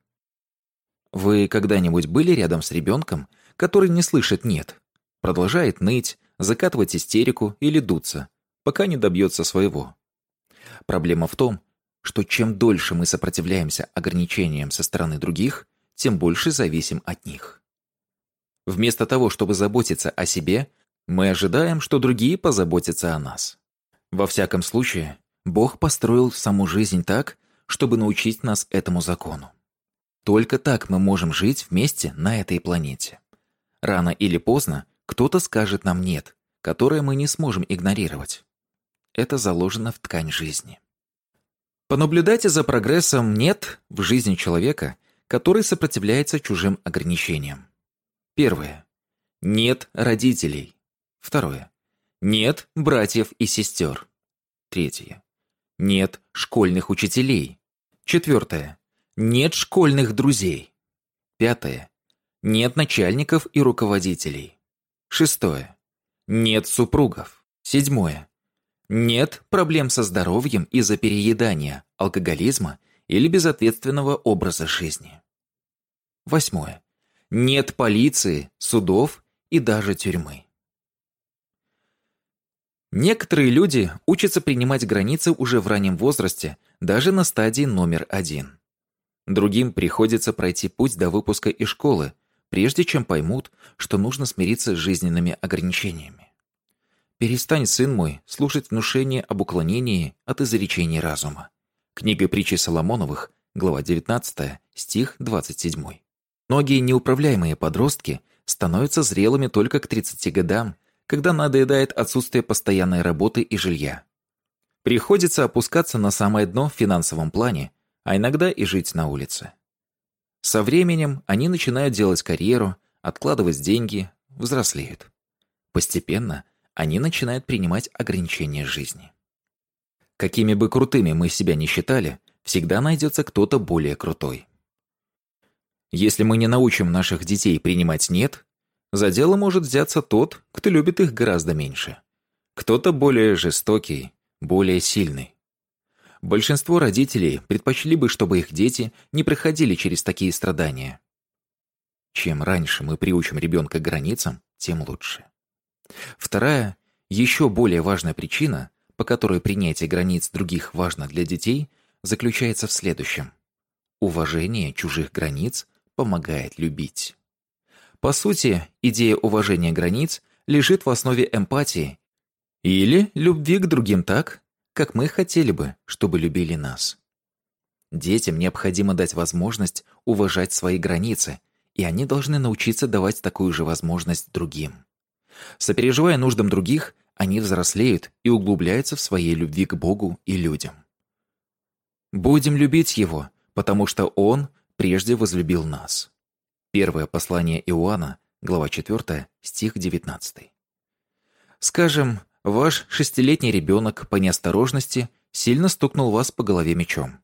Вы когда-нибудь были рядом с ребенком, который не слышит «нет», продолжает ныть, закатывать истерику или дуться, пока не добьется своего? Проблема в том, что чем дольше мы сопротивляемся ограничениям со стороны других, тем больше зависим от них. Вместо того, чтобы заботиться о себе, мы ожидаем, что другие позаботятся о нас. Во всяком случае, Бог построил саму жизнь так, чтобы научить нас этому закону. Только так мы можем жить вместе на этой планете. Рано или поздно кто-то скажет нам «нет», которое мы не сможем игнорировать. Это заложено в ткань жизни. Понаблюдайте за прогрессом «нет» в жизни человека, который сопротивляется чужим ограничениям. Первое. Нет родителей. Второе. Нет братьев и сестер. Третье. Нет школьных учителей. Четвертое. Нет школьных друзей. Пятое. Нет начальников и руководителей. Шестое. Нет супругов. Седьмое. Нет проблем со здоровьем из-за переедания, алкоголизма или безответственного образа жизни. Восьмое. Нет полиции, судов и даже тюрьмы. Некоторые люди учатся принимать границы уже в раннем возрасте, даже на стадии номер один. Другим приходится пройти путь до выпуска из школы, прежде чем поймут, что нужно смириться с жизненными ограничениями. «Перестань, сын мой, слушать внушение об уклонении от изречений разума». Книга притчи Соломоновых, глава 19, стих 27. Многие неуправляемые подростки становятся зрелыми только к 30 годам, когда надоедает отсутствие постоянной работы и жилья. Приходится опускаться на самое дно в финансовом плане, а иногда и жить на улице. Со временем они начинают делать карьеру, откладывать деньги, взрослеют. Постепенно они начинают принимать ограничения жизни. Какими бы крутыми мы себя не считали, всегда найдется кто-то более крутой. Если мы не научим наших детей принимать «нет», за дело может взяться тот, кто любит их гораздо меньше. Кто-то более жестокий, более сильный. Большинство родителей предпочли бы, чтобы их дети не проходили через такие страдания. Чем раньше мы приучим ребенка к границам, тем лучше. Вторая, еще более важная причина, по которой принятие границ других важно для детей, заключается в следующем. Уважение чужих границ помогает любить. По сути, идея уважения границ лежит в основе эмпатии или любви к другим так, как мы хотели бы, чтобы любили нас. Детям необходимо дать возможность уважать свои границы, и они должны научиться давать такую же возможность другим. Сопереживая нуждам других, они взрослеют и углубляются в своей любви к Богу и людям. Будем любить Его, потому что Он прежде возлюбил нас. Первое послание Иоанна, глава 4, стих 19. Скажем, Ваш шестилетний ребенок по неосторожности сильно стукнул вас по голове мечом.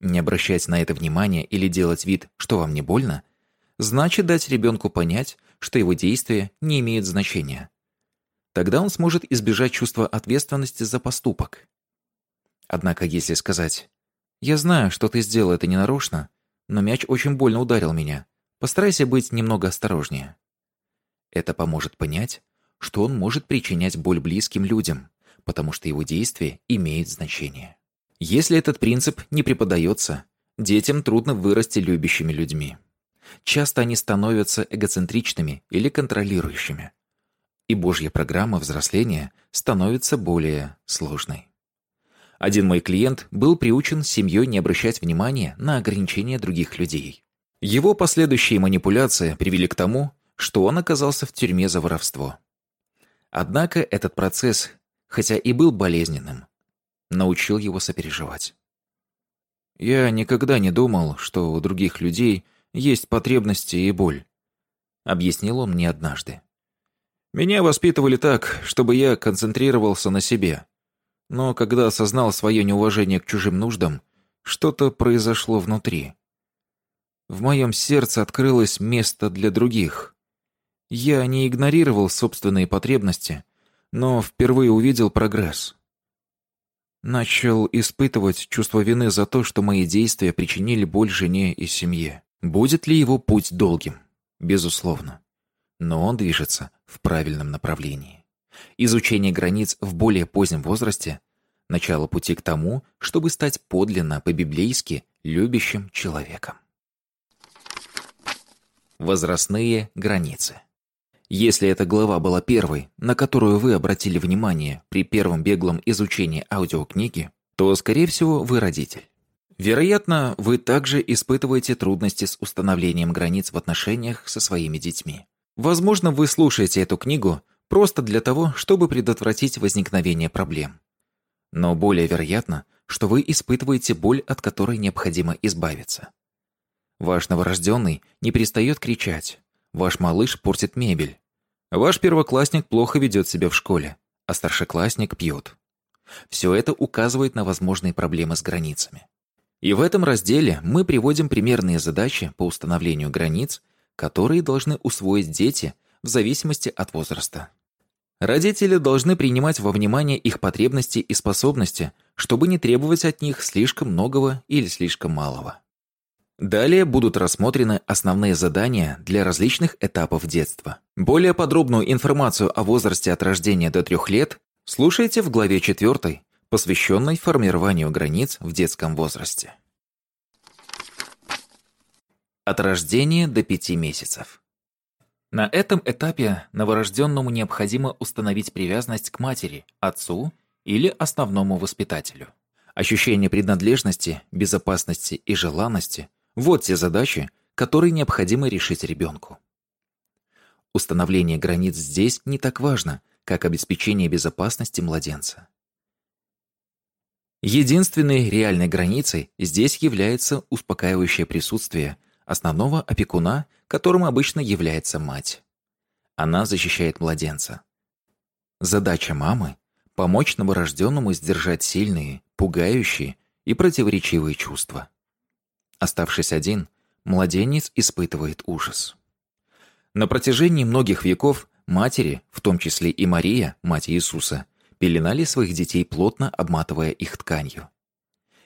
Не обращать на это внимания или делать вид, что вам не больно, значит дать ребенку понять, что его действия не имеют значения. Тогда он сможет избежать чувства ответственности за поступок. Однако если сказать «Я знаю, что ты сделал это ненарочно, но мяч очень больно ударил меня. Постарайся быть немного осторожнее». Это поможет понять, что он может причинять боль близким людям, потому что его действие имеет значение. Если этот принцип не преподается, детям трудно вырасти любящими людьми. Часто они становятся эгоцентричными или контролирующими. И Божья программа взросления становится более сложной. Один мой клиент был приучен семьей не обращать внимания на ограничения других людей. Его последующие манипуляции привели к тому, что он оказался в тюрьме за воровство. Однако этот процесс, хотя и был болезненным, научил его сопереживать. «Я никогда не думал, что у других людей есть потребности и боль», — объяснил он мне однажды. «Меня воспитывали так, чтобы я концентрировался на себе. Но когда осознал свое неуважение к чужим нуждам, что-то произошло внутри. В моем сердце открылось место для других. Я не игнорировал собственные потребности, но впервые увидел прогресс. Начал испытывать чувство вины за то, что мои действия причинили боль жене и семье. Будет ли его путь долгим? Безусловно. Но он движется в правильном направлении. Изучение границ в более позднем возрасте – начало пути к тому, чтобы стать подлинно по-библейски любящим человеком. Возрастные границы. Если эта глава была первой, на которую вы обратили внимание при первом беглом изучении аудиокниги, то, скорее всего, вы родитель. Вероятно, вы также испытываете трудности с установлением границ в отношениях со своими детьми. Возможно, вы слушаете эту книгу просто для того, чтобы предотвратить возникновение проблем. Но более вероятно, что вы испытываете боль, от которой необходимо избавиться. Ваш новорожденный не перестает кричать. Ваш малыш портит мебель. Ваш первоклассник плохо ведет себя в школе, а старшеклассник пьет. Все это указывает на возможные проблемы с границами. И в этом разделе мы приводим примерные задачи по установлению границ, которые должны усвоить дети в зависимости от возраста. Родители должны принимать во внимание их потребности и способности, чтобы не требовать от них слишком многого или слишком малого. Далее будут рассмотрены основные задания для различных этапов детства. Более подробную информацию о возрасте от рождения до трех лет слушайте в главе 4, посвященной формированию границ в детском возрасте. От рождения до 5 месяцев. На этом этапе новорожденному необходимо установить привязанность к матери, отцу или основному воспитателю. Ощущение принадлежности, безопасности и желанности – вот те задачи, которые необходимо решить ребенку. Установление границ здесь не так важно, как обеспечение безопасности младенца. Единственной реальной границей здесь является успокаивающее присутствие основного опекуна, которым обычно является мать. Она защищает младенца. Задача мамы – помочь новорожденному сдержать сильные, пугающие и противоречивые чувства. Оставшись один, младенец испытывает ужас. На протяжении многих веков матери, в том числе и Мария, мать Иисуса, пеленали своих детей, плотно обматывая их тканью.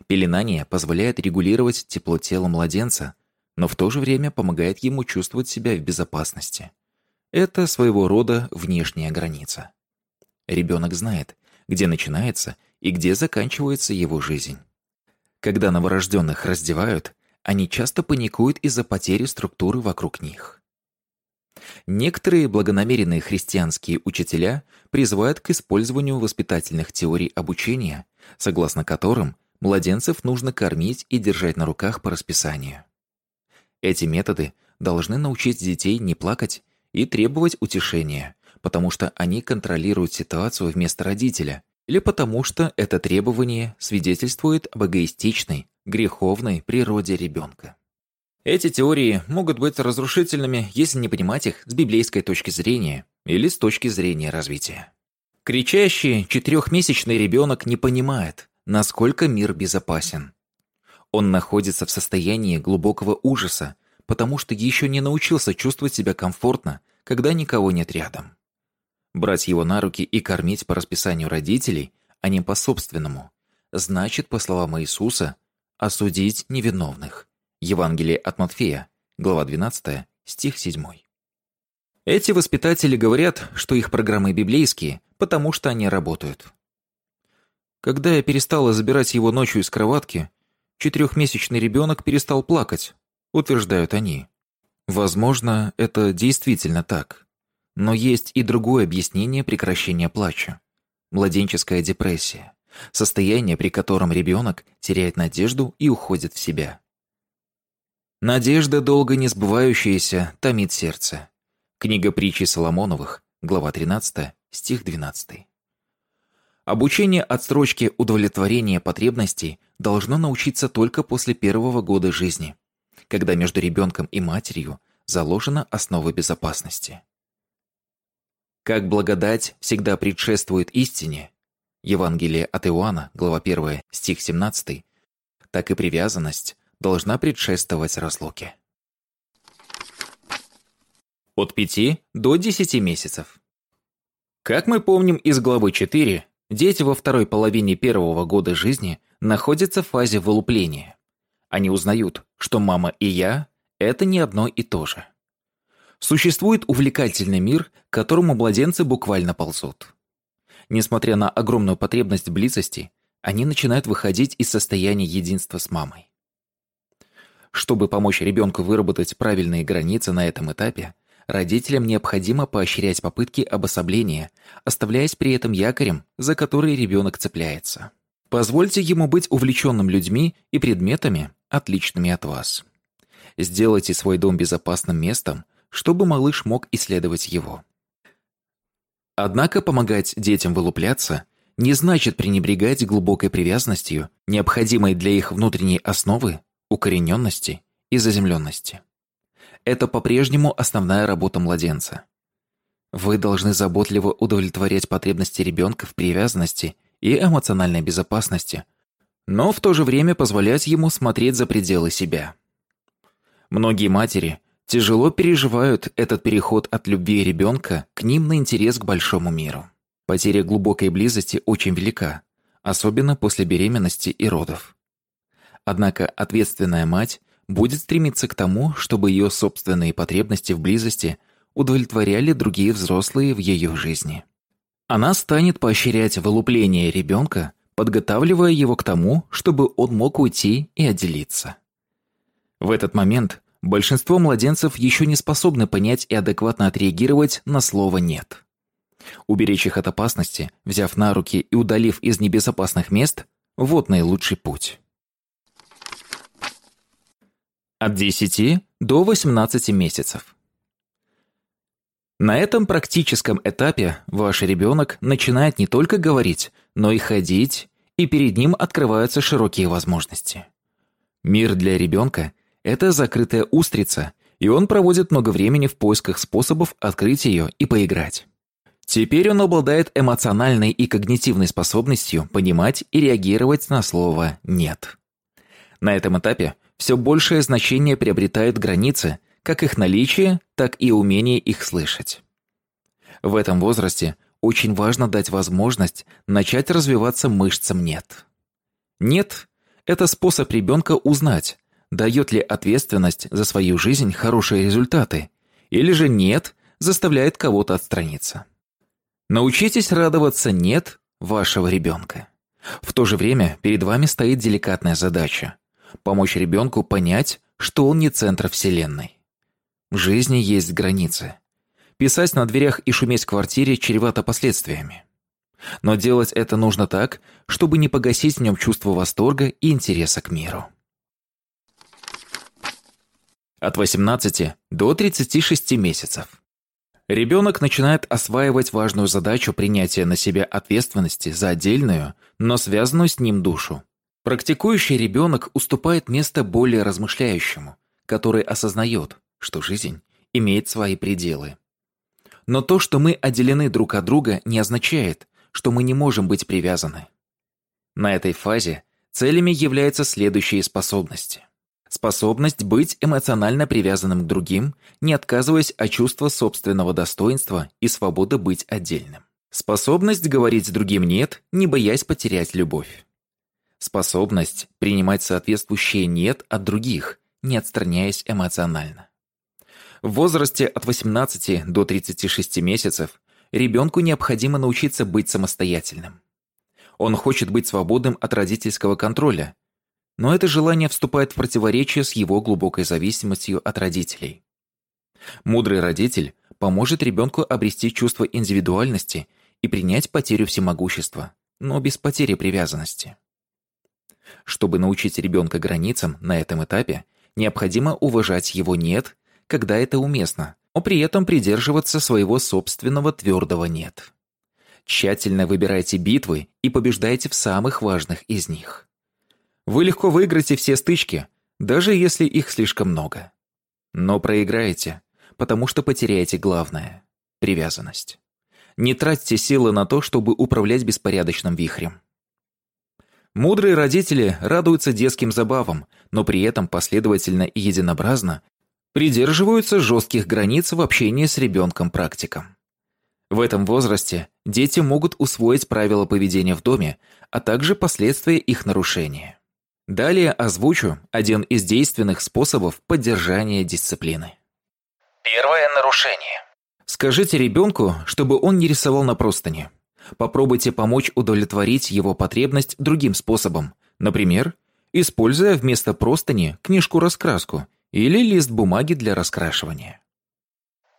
Пеленание позволяет регулировать тепло тела младенца, но в то же время помогает ему чувствовать себя в безопасности. Это своего рода внешняя граница. Ребенок знает, где начинается и где заканчивается его жизнь. Когда новорожденных раздевают, они часто паникуют из-за потери структуры вокруг них. Некоторые благонамеренные христианские учителя призывают к использованию воспитательных теорий обучения, согласно которым младенцев нужно кормить и держать на руках по расписанию. Эти методы должны научить детей не плакать и требовать утешения, потому что они контролируют ситуацию вместо родителя, или потому что это требование свидетельствует об эгоистичной, греховной природе ребенка. Эти теории могут быть разрушительными, если не понимать их с библейской точки зрения или с точки зрения развития. Кричащий четырехмесячный ребенок не понимает, насколько мир безопасен. Он находится в состоянии глубокого ужаса, потому что еще не научился чувствовать себя комфортно, когда никого нет рядом. Брать его на руки и кормить по расписанию родителей, а не по собственному, значит, по словам Иисуса, осудить невиновных. Евангелие от Матфея, глава 12, стих 7. Эти воспитатели говорят, что их программы библейские, потому что они работают. Когда я перестала забирать его ночью из кроватки, четырехмесячный ребенок перестал плакать, утверждают они. Возможно, это действительно так. Но есть и другое объяснение прекращения плача. Младенческая депрессия. Состояние, при котором ребенок теряет надежду и уходит в себя. Надежда, долго не сбывающаяся, томит сердце. Книга притчи Соломоновых, глава 13, стих 12. Обучение отсрочки удовлетворения потребностей должно научиться только после первого года жизни, когда между ребенком и матерью заложена основа безопасности. Как благодать всегда предшествует истине, Евангелие от Иоанна, глава 1, стих 17, так и привязанность должна предшествовать разлуке. От 5 до 10 месяцев. Как мы помним из главы 4, дети во второй половине первого года жизни находятся в фазе вылупления. Они узнают, что мама и я – это не одно и то же. Существует увлекательный мир, к которому младенцы буквально ползут. Несмотря на огромную потребность близости, они начинают выходить из состояния единства с мамой. Чтобы помочь ребенку выработать правильные границы на этом этапе, родителям необходимо поощрять попытки обособления, оставляясь при этом якорем, за который ребенок цепляется. Позвольте ему быть увлеченным людьми и предметами, отличными от вас. Сделайте свой дом безопасным местом, чтобы малыш мог исследовать его. Однако помогать детям вылупляться не значит пренебрегать глубокой привязанностью, необходимой для их внутренней основы, укорененности и заземленности. Это по-прежнему основная работа младенца. Вы должны заботливо удовлетворять потребности ребенка в привязанности и эмоциональной безопасности, но в то же время позволять ему смотреть за пределы себя. Многие матери тяжело переживают этот переход от любви ребенка к ним на интерес к большому миру. Потеря глубокой близости очень велика, особенно после беременности и родов. Однако ответственная мать будет стремиться к тому, чтобы ее собственные потребности в близости удовлетворяли другие взрослые в ее жизни. Она станет поощрять вылупление ребенка, подготавливая его к тому, чтобы он мог уйти и отделиться. В этот момент Большинство младенцев еще не способны понять и адекватно отреагировать на слово «нет». Уберечь их от опасности, взяв на руки и удалив из небезопасных мест – вот наилучший путь. От 10 до 18 месяцев. На этом практическом этапе ваш ребенок начинает не только говорить, но и ходить, и перед ним открываются широкие возможности. Мир для ребенка – это закрытая устрица, и он проводит много времени в поисках способов открыть ее и поиграть. Теперь он обладает эмоциональной и когнитивной способностью понимать и реагировать на слово «нет». На этом этапе все большее значение приобретают границы, как их наличие, так и умение их слышать. В этом возрасте очень важно дать возможность начать развиваться мышцам «нет». «Нет» — это способ ребенка узнать, дает ли ответственность за свою жизнь хорошие результаты, или же нет, заставляет кого-то отстраниться. Научитесь радоваться «нет» вашего ребенка. В то же время перед вами стоит деликатная задача – помочь ребенку понять, что он не центр Вселенной. В жизни есть границы. Писать на дверях и шуметь в квартире чревато последствиями. Но делать это нужно так, чтобы не погасить в нем чувство восторга и интереса к миру от 18 до 36 месяцев. Ребенок начинает осваивать важную задачу принятия на себя ответственности за отдельную, но связанную с ним душу. Практикующий ребенок уступает место более размышляющему, который осознает, что жизнь имеет свои пределы. Но то, что мы отделены друг от друга, не означает, что мы не можем быть привязаны. На этой фазе целями являются следующие способности. Способность быть эмоционально привязанным к другим, не отказываясь от чувства собственного достоинства и свободы быть отдельным. Способность говорить другим «нет», не боясь потерять любовь. Способность принимать соответствующее «нет» от других, не отстраняясь эмоционально. В возрасте от 18 до 36 месяцев ребенку необходимо научиться быть самостоятельным. Он хочет быть свободным от родительского контроля, но это желание вступает в противоречие с его глубокой зависимостью от родителей. Мудрый родитель поможет ребенку обрести чувство индивидуальности и принять потерю всемогущества, но без потери привязанности. Чтобы научить ребенка границам на этом этапе, необходимо уважать его «нет», когда это уместно, но при этом придерживаться своего собственного твердого «нет». Тщательно выбирайте битвы и побеждайте в самых важных из них. Вы легко выиграете все стычки, даже если их слишком много. Но проиграете, потому что потеряете главное – привязанность. Не тратьте силы на то, чтобы управлять беспорядочным вихрем. Мудрые родители радуются детским забавам, но при этом последовательно и единообразно придерживаются жестких границ в общении с ребенком-практиком. В этом возрасте дети могут усвоить правила поведения в доме, а также последствия их нарушения. Далее озвучу один из действенных способов поддержания дисциплины. Первое нарушение. Скажите ребенку, чтобы он не рисовал на простыне. Попробуйте помочь удовлетворить его потребность другим способом. Например, используя вместо простыни книжку-раскраску или лист бумаги для раскрашивания.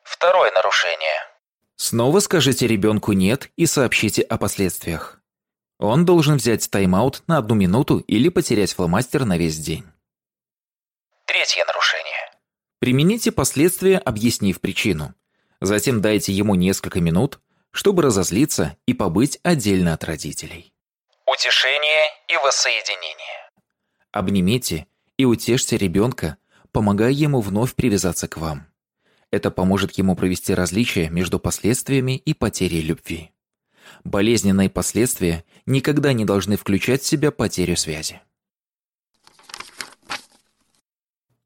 Второе нарушение. Снова скажите ребенку «нет» и сообщите о последствиях. Он должен взять тайм-аут на одну минуту или потерять фломастер на весь день. Третье нарушение. Примените последствия, объяснив причину. Затем дайте ему несколько минут, чтобы разозлиться и побыть отдельно от родителей. Утешение и воссоединение. Обнимите и утешьте ребенка, помогая ему вновь привязаться к вам. Это поможет ему провести различие между последствиями и потерей любви. Болезненные последствия никогда не должны включать в себя потерю связи.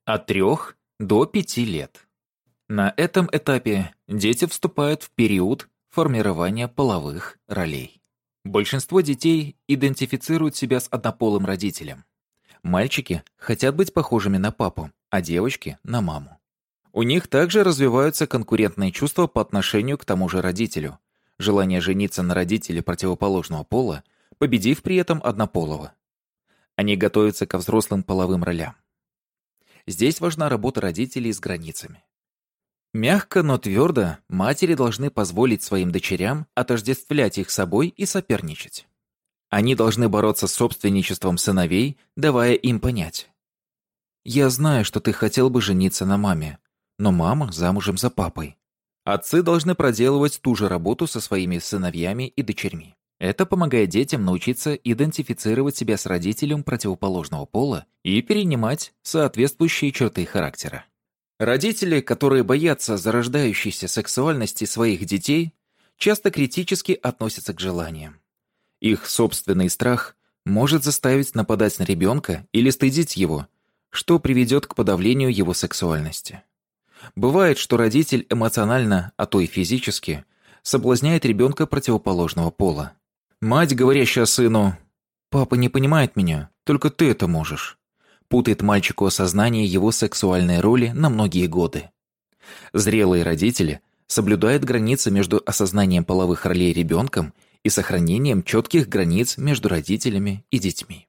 От трех до пяти лет. На этом этапе дети вступают в период формирования половых ролей. Большинство детей идентифицируют себя с однополым родителем. Мальчики хотят быть похожими на папу, а девочки – на маму. У них также развиваются конкурентные чувства по отношению к тому же родителю, желание жениться на родителе противоположного пола, победив при этом однополого. Они готовятся ко взрослым половым ролям. Здесь важна работа родителей с границами. Мягко, но твердо матери должны позволить своим дочерям отождествлять их собой и соперничать. Они должны бороться с собственничеством сыновей, давая им понять. «Я знаю, что ты хотел бы жениться на маме, но мама замужем за папой. Отцы должны проделывать ту же работу со своими сыновьями и дочерьми. Это помогает детям научиться идентифицировать себя с родителем противоположного пола и перенимать соответствующие черты характера. Родители, которые боятся зарождающейся сексуальности своих детей, часто критически относятся к желаниям. Их собственный страх может заставить нападать на ребенка или стыдить его, что приведет к подавлению его сексуальности. Бывает, что родитель эмоционально, а то и физически, соблазняет ребенка противоположного пола. Мать, говорящая сыну «Папа не понимает меня, только ты это можешь», путает мальчику осознание его сексуальной роли на многие годы. Зрелые родители соблюдают границы между осознанием половых ролей ребенком и сохранением четких границ между родителями и детьми.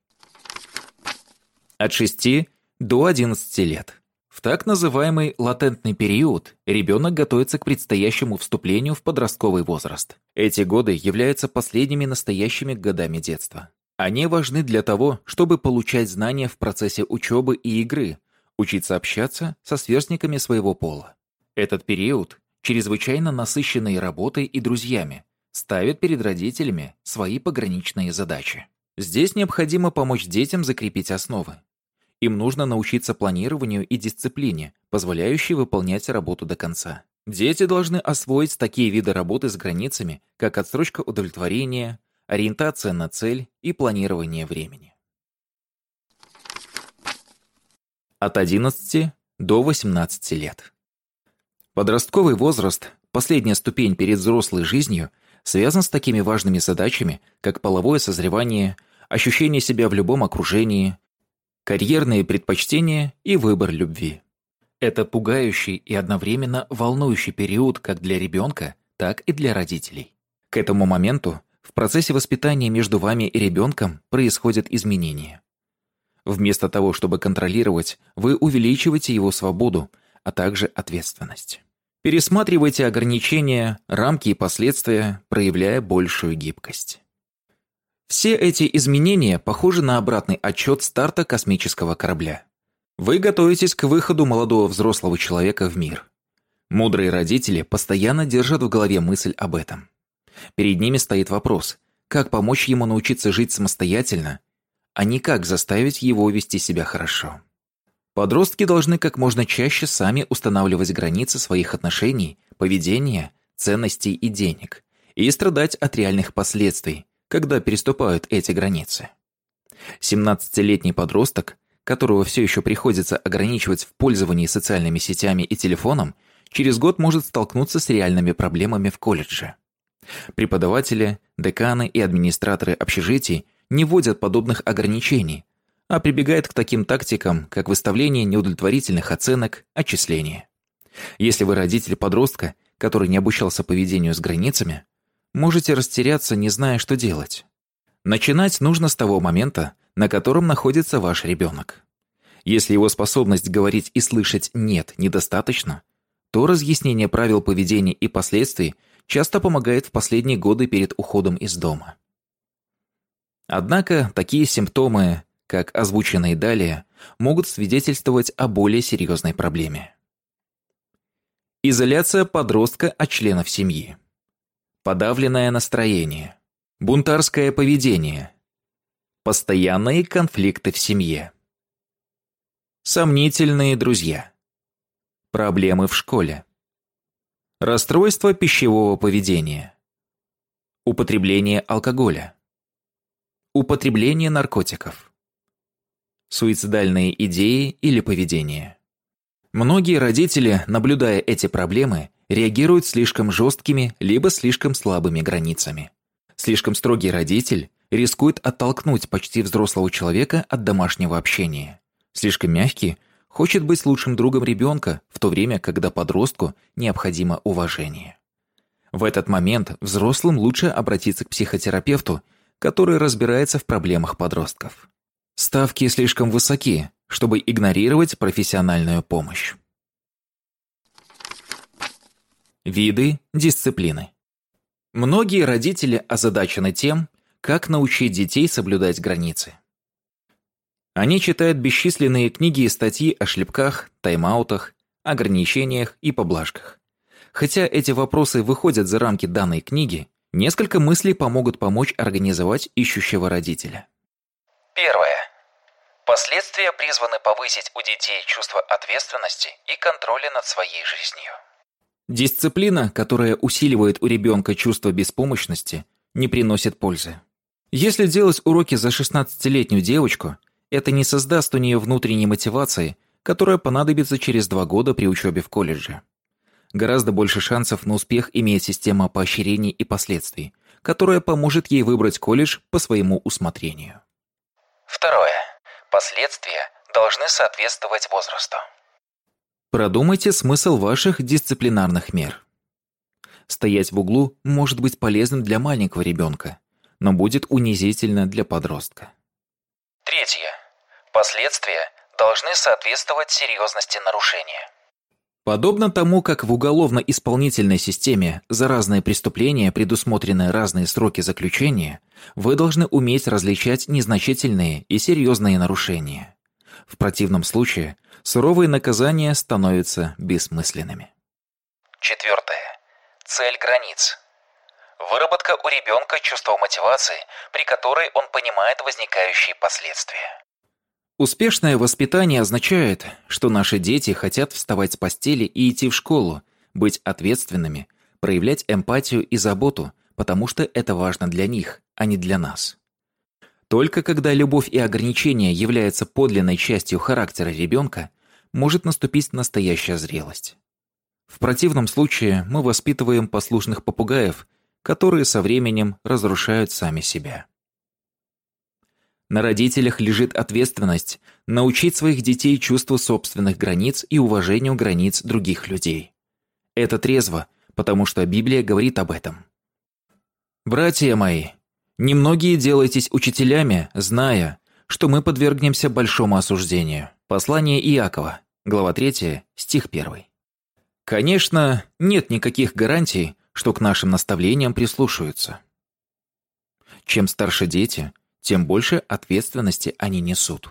От 6 до 11 лет. В так называемый латентный период ребенок готовится к предстоящему вступлению в подростковый возраст. Эти годы являются последними настоящими годами детства. Они важны для того, чтобы получать знания в процессе учебы и игры, учиться общаться со сверстниками своего пола. Этот период, чрезвычайно насыщенный работой и друзьями, ставит перед родителями свои пограничные задачи. Здесь необходимо помочь детям закрепить основы, им нужно научиться планированию и дисциплине, позволяющей выполнять работу до конца. Дети должны освоить такие виды работы с границами, как отсрочка удовлетворения, ориентация на цель и планирование времени. От 11 до 18 лет. Подростковый возраст, последняя ступень перед взрослой жизнью, связан с такими важными задачами, как половое созревание, ощущение себя в любом окружении, карьерные предпочтения и выбор любви. Это пугающий и одновременно волнующий период как для ребенка, так и для родителей. К этому моменту в процессе воспитания между вами и ребенком происходят изменения. Вместо того, чтобы контролировать, вы увеличиваете его свободу, а также ответственность. Пересматривайте ограничения, рамки и последствия, проявляя большую гибкость. Все эти изменения похожи на обратный отчет старта космического корабля. Вы готовитесь к выходу молодого взрослого человека в мир. Мудрые родители постоянно держат в голове мысль об этом. Перед ними стоит вопрос, как помочь ему научиться жить самостоятельно, а не как заставить его вести себя хорошо. Подростки должны как можно чаще сами устанавливать границы своих отношений, поведения, ценностей и денег, и страдать от реальных последствий, когда переступают эти границы. 17-летний подросток, которого все еще приходится ограничивать в пользовании социальными сетями и телефоном, через год может столкнуться с реальными проблемами в колледже. Преподаватели, деканы и администраторы общежитий не вводят подобных ограничений, а прибегают к таким тактикам, как выставление неудовлетворительных оценок, отчисления. Если вы родитель подростка, который не обучался поведению с границами, можете растеряться, не зная, что делать. Начинать нужно с того момента, на котором находится ваш ребенок. Если его способность говорить и слышать «нет» недостаточно, то разъяснение правил поведения и последствий часто помогает в последние годы перед уходом из дома. Однако такие симптомы, как озвученные далее, могут свидетельствовать о более серьезной проблеме. Изоляция подростка от членов семьи. Подавленное настроение. Бунтарское поведение. Постоянные конфликты в семье. Сомнительные друзья. Проблемы в школе. Расстройство пищевого поведения. Употребление алкоголя. Употребление наркотиков. Суицидальные идеи или поведение. Многие родители, наблюдая эти проблемы, реагируют слишком жесткими либо слишком слабыми границами. Слишком строгий родитель рискует оттолкнуть почти взрослого человека от домашнего общения. Слишком мягкий хочет быть лучшим другом ребенка, в то время, когда подростку необходимо уважение. В этот момент взрослым лучше обратиться к психотерапевту который разбирается в проблемах подростков. Ставки слишком высоки, чтобы игнорировать профессиональную помощь. Виды дисциплины. Многие родители озадачены тем, как научить детей соблюдать границы. Они читают бесчисленные книги и статьи о шлепках, тайм-аутах, ограничениях и поблажках. Хотя эти вопросы выходят за рамки данной книги, Несколько мыслей помогут помочь организовать ищущего родителя. Первое. Последствия призваны повысить у детей чувство ответственности и контроля над своей жизнью. Дисциплина, которая усиливает у ребенка чувство беспомощности, не приносит пользы. Если делать уроки за 16-летнюю девочку, это не создаст у нее внутренней мотивации, которая понадобится через два года при учебе в колледже гораздо больше шансов на успех имеет система поощрений и последствий, которая поможет ей выбрать колледж по своему усмотрению. Второе. Последствия должны соответствовать возрасту. Продумайте смысл ваших дисциплинарных мер. Стоять в углу может быть полезным для маленького ребенка, но будет унизительно для подростка. Третье. Последствия должны соответствовать серьезности нарушения. Подобно тому, как в уголовно-исполнительной системе за разные преступления предусмотрены разные сроки заключения, вы должны уметь различать незначительные и серьезные нарушения. В противном случае суровые наказания становятся бессмысленными. Четвертое. Цель границ. Выработка у ребенка чувства мотивации, при которой он понимает возникающие последствия. Успешное воспитание означает, что наши дети хотят вставать с постели и идти в школу, быть ответственными, проявлять эмпатию и заботу, потому что это важно для них, а не для нас. Только когда любовь и ограничения являются подлинной частью характера ребенка, может наступить настоящая зрелость. В противном случае мы воспитываем послушных попугаев, которые со временем разрушают сами себя. На родителях лежит ответственность научить своих детей чувству собственных границ и уважению границ других людей. Это трезво, потому что Библия говорит об этом. «Братья мои, немногие делайтесь учителями, зная, что мы подвергнемся большому осуждению». Послание Иакова, глава 3, стих 1. Конечно, нет никаких гарантий, что к нашим наставлениям прислушаются. Чем старше дети, тем больше ответственности они несут.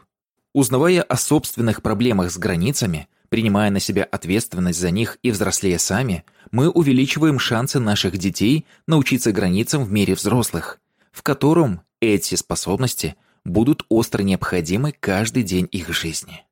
Узнавая о собственных проблемах с границами, Принимая на себя ответственность за них и взрослея сами, мы увеличиваем шансы наших детей научиться границам в мире взрослых, в котором эти способности будут остро необходимы каждый день их жизни.